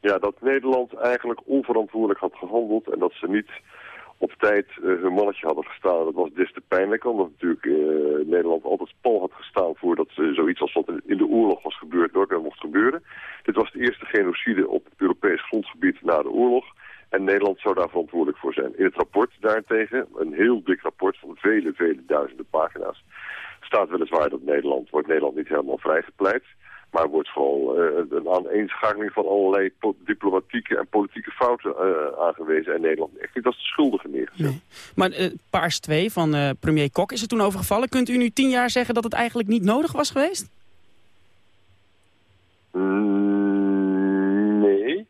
ja, dat Nederland eigenlijk onverantwoordelijk had gehandeld en dat ze niet op tijd eh, hun mannetje hadden gestaan. Dat was des te pijnlijker, omdat natuurlijk eh, Nederland altijd pal had gestaan voor dat eh, zoiets als wat in de oorlog was gebeurd nooit meer mocht gebeuren. Dit was de eerste genocide op Europees grondgebied na de oorlog. En Nederland zou daar verantwoordelijk voor zijn. In het rapport daarentegen, een heel dik rapport van vele, vele duizenden pagina's, staat weliswaar dat Nederland, wordt Nederland niet helemaal vrijgepleit. Maar wordt vooral eh, een aaneenschakeling van allerlei diplomatieke en politieke fouten eh, aangewezen. En Nederland echt niet als de schuldige neergezet. Maar eh, Paars 2 van premier Kok is er toen overgevallen. Kunt u nu tien jaar zeggen dat het eigenlijk niet nodig was geweest? Mm, nee,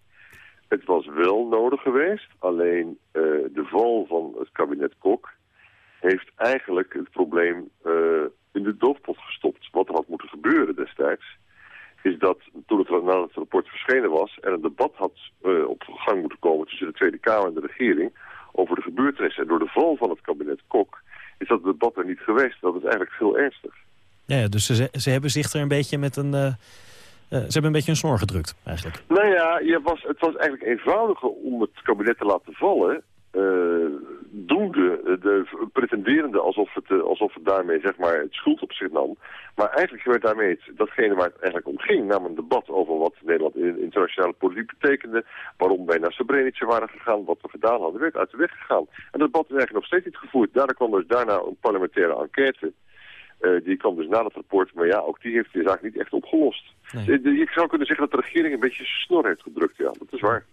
het was wel nodig geweest. Alleen de val van het kabinet Kok heeft eigenlijk het probleem in de doofpot gestopt. Wat er had moeten gebeuren destijds, is dat toen het, nadat het rapport verschenen was... en een debat had eh, op gang moeten komen tussen de Tweede Kamer en de regering... over de gebeurtenissen. En door de val van het kabinet Kok is dat debat er niet geweest. Dat is eigenlijk veel ernstig. Ja, ja, dus ze, ze hebben zich er een beetje met een... eh, eh, ze hebben een beetje een snor gedrukt, eigenlijk. Nou ja, je was, het was eigenlijk eenvoudiger om het kabinet te laten vallen... eh doende de pretenderende alsof het, eh, alsof het daarmee zeg maar, het schuld op zich nam. Maar eigenlijk werd daarmee het, datgene waar het eigenlijk om ging, namelijk een debat over wat Nederland in internationale politiek betekende, waarom wij naar Srebrenica waren gegaan, wat we gedaan hadden, werd uit de weg gegaan. En dat debat is eigenlijk nog steeds niet gevoerd. Daarna kwam dus daarna een parlementaire enquête. Eh, die kwam dus na het rapport, maar ja, ook die heeft de zaak niet echt opgelost. Je zou kunnen zeggen dat de regering een beetje snor heeft gedrukt, ja, dat is waar.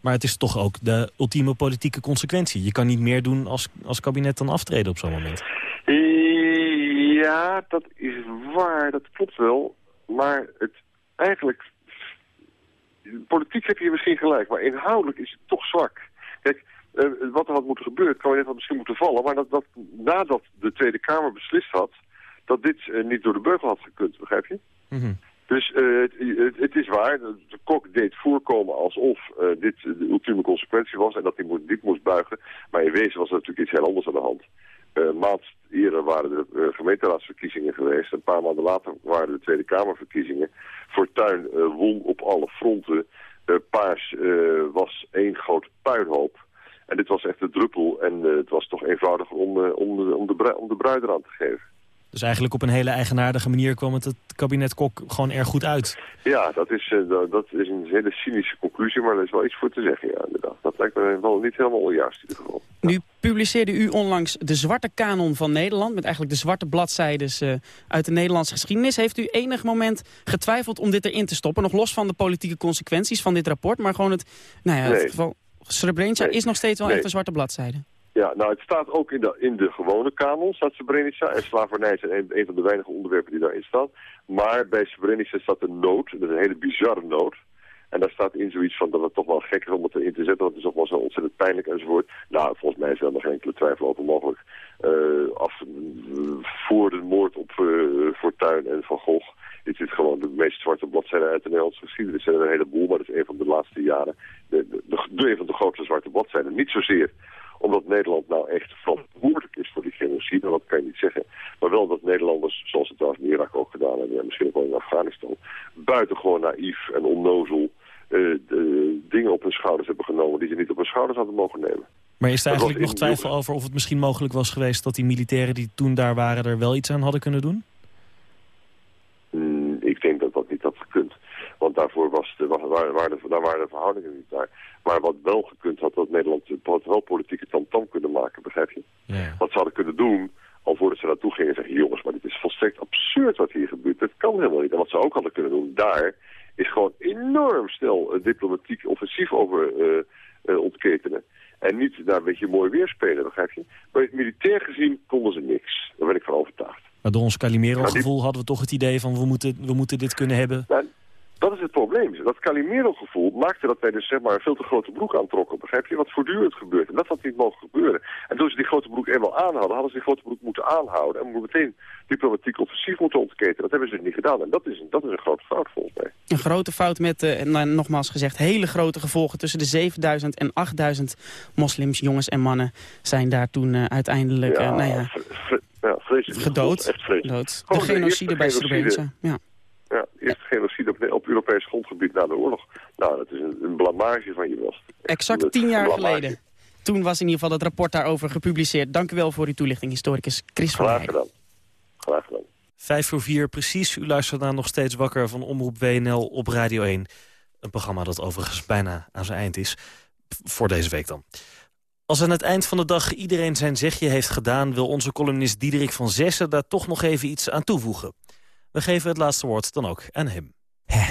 Maar het is toch ook de ultieme politieke consequentie. Je kan niet meer doen als, als kabinet dan aftreden op zo'n moment. Ja, dat is waar, dat klopt wel. Maar het eigenlijk... Politiek heb je misschien gelijk, maar inhoudelijk is het toch zwak. Kijk, eh, wat er had moeten gebeuren, het kabinet had misschien moeten vallen... maar dat, dat nadat de Tweede Kamer beslist had... dat dit eh, niet door de beugel had gekund, begrijp je? Eh, het, het, het is waar, de de kok deed voorkomen alsof eh, dit de ultieme consequentie was en dat hij moest, dit moest buigen. Maar in wezen was er natuurlijk iets heel anders aan de hand. Eh maand eerder waren eh, gemeenteraadsverkiezingen geweest. Een paar maanden later waren de Tweede Kamerverkiezingen. Fortuyn eh, won op alle fronten. Eh, Paars eh, was één grote puinhoop. En dit was echt de druppel. En eh, het was toch eenvoudiger om, eh, om, de, om, de om de bruid eraan te geven. Dus eigenlijk op een hele eigenaardige manier kwam het, het kabinet Kok gewoon erg goed uit. Ja, dat is, eh, dat, is een hele cynische conclusie, maar er is wel iets voor te zeggen, ja, inderdaad. Dat lijkt me wel niet helemaal onjuist in ieder geval. Nu publiceerde u onlangs de zwarte kanon van Nederland... met eigenlijk de zwarte bladzijdes eh, uit de Nederlandse geschiedenis. Heeft u enig moment getwijfeld om dit erin te stoppen? Nog los van de politieke consequenties van dit rapport... maar gewoon het, nou ja, het Nee. geval Srebrenica Nee. is nog steeds wel Nee. echt een zwarte bladzijde. Ja, nou, het staat ook in de, in de gewone kanon, staat Srebrenica. En slavernij is een, van de weinige onderwerpen die daarin staan. Maar bij Srebrenica staat een noot, dat is een hele bizarre noot. En daar staat in zoiets van dat het toch wel gek is om het erin te zetten, het is toch wel zo ontzettend pijnlijk enzovoort. Nou, volgens mij is er nog geen enkele twijfel over mogelijk. Eh, af, voor de moord op eh Fortuyn en Van Gogh is gewoon de meest zwarte bladzijde uit de Nederlandse geschiedenis. Er zijn een heleboel, maar dat is een van de laatste jaren de, de, de, de- een van de grootste zwarte bladzijden. Niet zozeer omdat Nederland nou echt verantwoordelijk is voor die genocide, dat kan je niet zeggen. Maar wel dat Nederlanders, zoals het trouwens in Irak ook gedaan hebben, en misschien ook wel in Afghanistan, buitengewoon naïef en onnozel eh, de dingen op hun schouders hebben genomen die ze niet op hun schouders hadden mogen nemen. Maar is er eigenlijk nog twijfel over of het misschien mogelijk was geweest... dat die militairen die toen daar waren er wel iets aan hadden kunnen doen? Mm, ik denk dat dat niet had gekund. Want daarvoor was de, wa- waren, waren de, daar waren de verhoudingen niet naar. Maar wat wel gekund had, dat Nederland had wel politieke tamtam kunnen maken, begrijp je? Wat ze hadden kunnen doen, al voordat ze naartoe gingen, zeggen jongens, maar dit is volstrekt absurd wat hier gebeurt. Dat kan helemaal niet. En wat ze ook hadden kunnen doen daar, is gewoon enorm snel een diplomatiek offensief over eh, ontketenen. En niet daar een beetje mooi weer spelen, begrijp je? Maar militair gezien konden ze niks. Daar ben ik van overtuigd. Maar door ons Calimero-gevoel hadden we toch het idee van... we moeten, we moeten dit kunnen hebben. Dat is het probleem. Dat Calimero-gevoel maakte dat wij dus zeg maar een veel te grote broek aantrokken. Begrijp je? Wat voortdurend gebeurt. En dat had niet mogen gebeuren. En toen ze die grote broek eenmaal aanhadden, hadden ze die grote broek moeten aanhouden. En meteen diplomatiek offensief moeten ontketen. Dat hebben ze dus niet gedaan. En dat is, dat is een grote fout volgens mij. Een grote fout met, eh, nou, nogmaals gezegd, hele grote gevolgen. Tussen de 7000 en 8000 moslims, jongens en mannen, zijn daar toen eh, uiteindelijk eh, nou ja, ja, gedood. Echt vreselijk. Dood. De genocide bij. Srebrenica. Ja. Ja, de eerste genocide op, op Europees grondgebied na de oorlog. Nou, dat is een, een blamage van je was. Exact tien jaar geleden. Toen was in ieder geval het rapport daarover gepubliceerd. Dank u wel voor uw toelichting, historicus Chris van Graag gedaan. Graag gedaan. Vijf voor vier precies. U luistert naar Nog Steeds Wakker van Omroep WNL op Radio 1. Een programma dat overigens bijna aan zijn eind is. Voor deze week dan. Als aan het eind van de dag iedereen zijn zegje heeft gedaan... wil onze columnist Diederik van Zessen daar toch nog even iets aan toevoegen. We geven het laatste woord dan ook aan hem.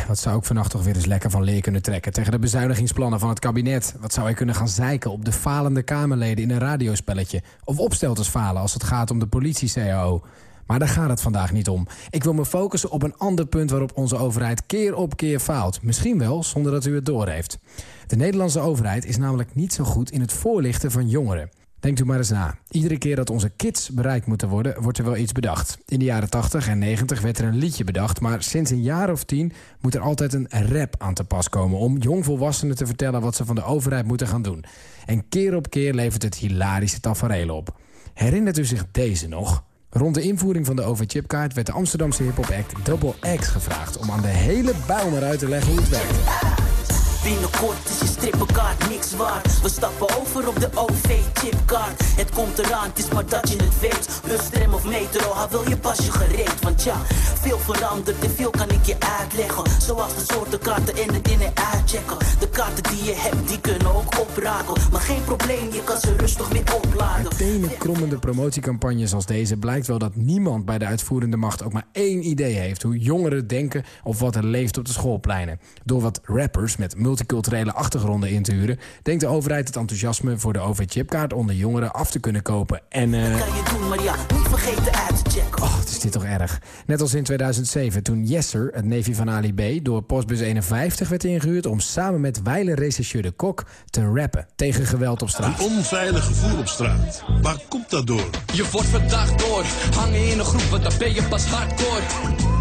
Wat zou ik vannacht toch weer eens lekker van leer kunnen trekken... tegen de bezuinigingsplannen van het kabinet? Wat zou hij kunnen gaan zeiken op de falende Kamerleden in een radiospelletje? Of opstelters falen als het gaat om de politie-CAO? Maar daar gaat het vandaag niet om. Ik wil me focussen op een ander punt waarop onze overheid keer op keer faalt. Misschien wel zonder dat u het doorheeft. De Nederlandse overheid is namelijk niet zo goed in het voorlichten van jongeren. Denkt u maar eens na. Iedere keer dat onze kids bereikt moeten worden, wordt er wel iets bedacht. In de jaren 80 en 90 werd er een liedje bedacht... maar sinds een jaar of tien moet er altijd een rap aan te pas komen... om jongvolwassenen te vertellen wat ze van de overheid moeten gaan doen. En keer op keer levert het hilarische tafereel op. Herinnert u zich deze nog? Rond de invoering van de OV-chipkaart werd de Amsterdamse hip-hop act Double X gevraagd... om aan de hele buil maar uit te leggen hoe het werkte. Binnenkort is je strippenkaart niks waard. We stappen over op de OV-chipkaart. Het komt eraan, het is maar dat je het weet. Bustram of metro, ha wil je pasje gereed. Want ja, veel verandert en veel kan ik je uitleggen. Zoals de soorten kaarten en in en uitchecken. De kaarten die je hebt, die kunnen ook opraken. Maar geen probleem, je kan ze rustig weer opladen. Tenen krommende promotiecampagnes als deze blijkt wel dat niemand bij de uitvoerende macht ook maar één idee heeft hoe jongeren denken of wat er leeft op de schoolpleinen. Door wat rappers met multiculturele achtergronden in te huren, denkt de overheid het enthousiasme voor de OV-chipkaart onder jongeren af te kunnen kopen. En eh. Kan je doen, maar ja, niet vergeten uit te checken. Oh, het is dit toch erg. Net als in 2007 toen Jesser, het neefje van Ali B, door Postbus 51 werd ingehuurd om samen met wijlenrechercheur de Kok te rappen tegen geweld op straat. Een onveilig gevoel op straat. Waar komt dat door? Je wordt verdacht door hangen in een groep, want dan ben je pas hardcore.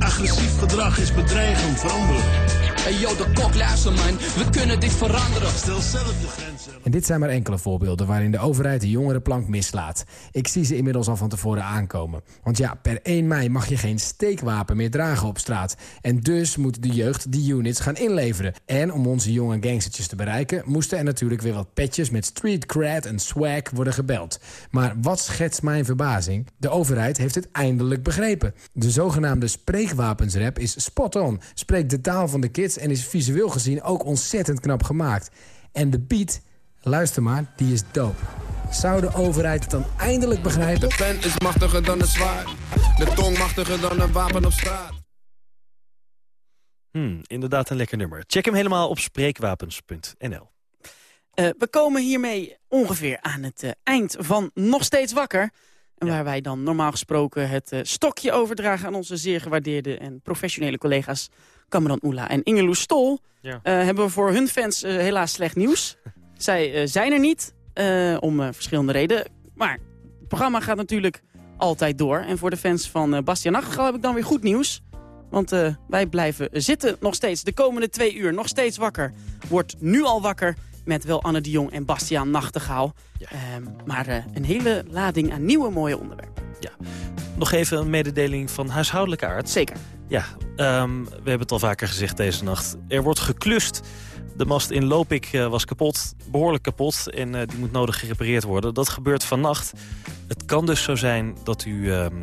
Agressief gedrag is bedreigend, veranderen. Hey yo, de kok, luister man, we kunnen dit veranderen. Stel zelf de grenzen. En dit zijn maar enkele voorbeelden waarin de overheid de jongerenplank mislaat. Ik zie ze inmiddels al van tevoren aankomen. Want ja, per 1 mei mag je geen steekwapen meer dragen op straat. En dus moet de jeugd die units gaan inleveren. En om onze jonge gangstertjes te bereiken... moesten er natuurlijk weer wat petjes met street cred en swag worden gebeld. Maar wat schetst mijn verbazing? De overheid heeft het eindelijk begrepen. De zogenaamde spreekwapensrap is spot on. Spreekt de taal van de kids en is visueel gezien ook ontzettend knap gemaakt. En de beat, luister maar, die is dope. Zou de overheid het dan eindelijk begrijpen? De pen is machtiger dan een zwaard. De tong machtiger dan een wapen op straat. Hmm, inderdaad een lekker nummer. Check hem helemaal op spreekwapens.nl. Eh, we komen hiermee ongeveer aan het eh, eind van Nog Steeds Wakker. En waar wij dan normaal gesproken het eh, stokje overdragen... aan onze zeer gewaardeerde en professionele collega's... Cameron Oela en Ingeloes Stol... Ja. eh, hebben we voor hun fans eh, helaas slecht nieuws. Zij eh, zijn er niet, om verschillende redenen. Maar het programma gaat natuurlijk altijd door. En voor de fans van Bastiaan Nachtegaal heb ik dan weer goed nieuws. Want wij blijven zitten nog steeds de komende twee uur. Nog steeds wakker. Wordt nu al wakker met wel Anne de Jong en Bastiaan Nachtegaal. Ehm, maar een hele lading aan nieuwe mooie onderwerpen. Nog even een mededeling van huishoudelijke aard. Zeker. Ja, ehm, we hebben het al vaker gezegd deze nacht. Er wordt geklust. De mast in Lopik eh, was kapot, behoorlijk kapot. En eh, die moet nodig gerepareerd worden. Dat gebeurt vannacht. Het kan dus zo zijn dat u ehm,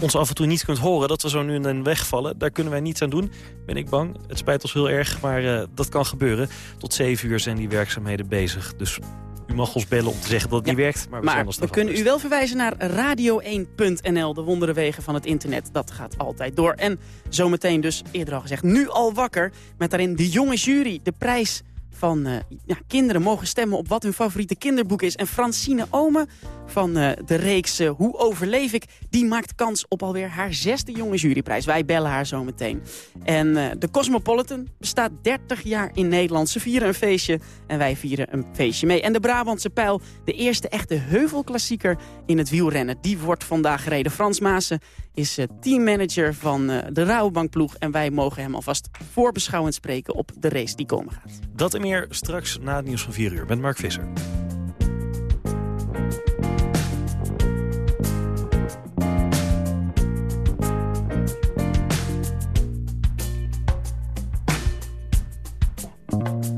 ons af en toe niet kunt horen. Dat we zo nu en dan wegvallen. Daar kunnen wij niets aan doen, ben ik bang. Het spijt ons heel erg, maar eh, dat kan gebeuren. Tot zeven uur zijn die werkzaamheden bezig. Dus u mag ons bellen om te zeggen dat het niet werkt. Maar Maar we kunnen u wel verwijzen naar radio1.nl, de wonderenwegen van het internet. Dat gaat altijd door. En zometeen dus, eerder al gezegd, nu al wakker. Met daarin de jonge jury, de prijs van eh, ja, kinderen mogen stemmen op wat hun favoriete kinderboek is. En Francine Ome van eh, de reeks eh, Hoe overleef ik... die maakt kans op alweer haar zesde jonge juryprijs. Wij bellen haar zo meteen. En de Cosmopolitan bestaat 30 jaar in Nederland. Ze vieren een feestje en wij vieren een feestje mee. En de Brabantse Pijl, de eerste echte heuvelklassieker in het wielrennen... die wordt vandaag gereden. Frans Maassen is teammanager van de Rabobankploeg... en wij mogen hem alvast voorbeschouwend spreken op de race die komen gaat. Dat meer straks na het nieuws van 4 uur met Mark Visser.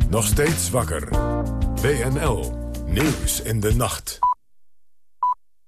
Nog steeds wakker. WNL. Nieuws in de nacht.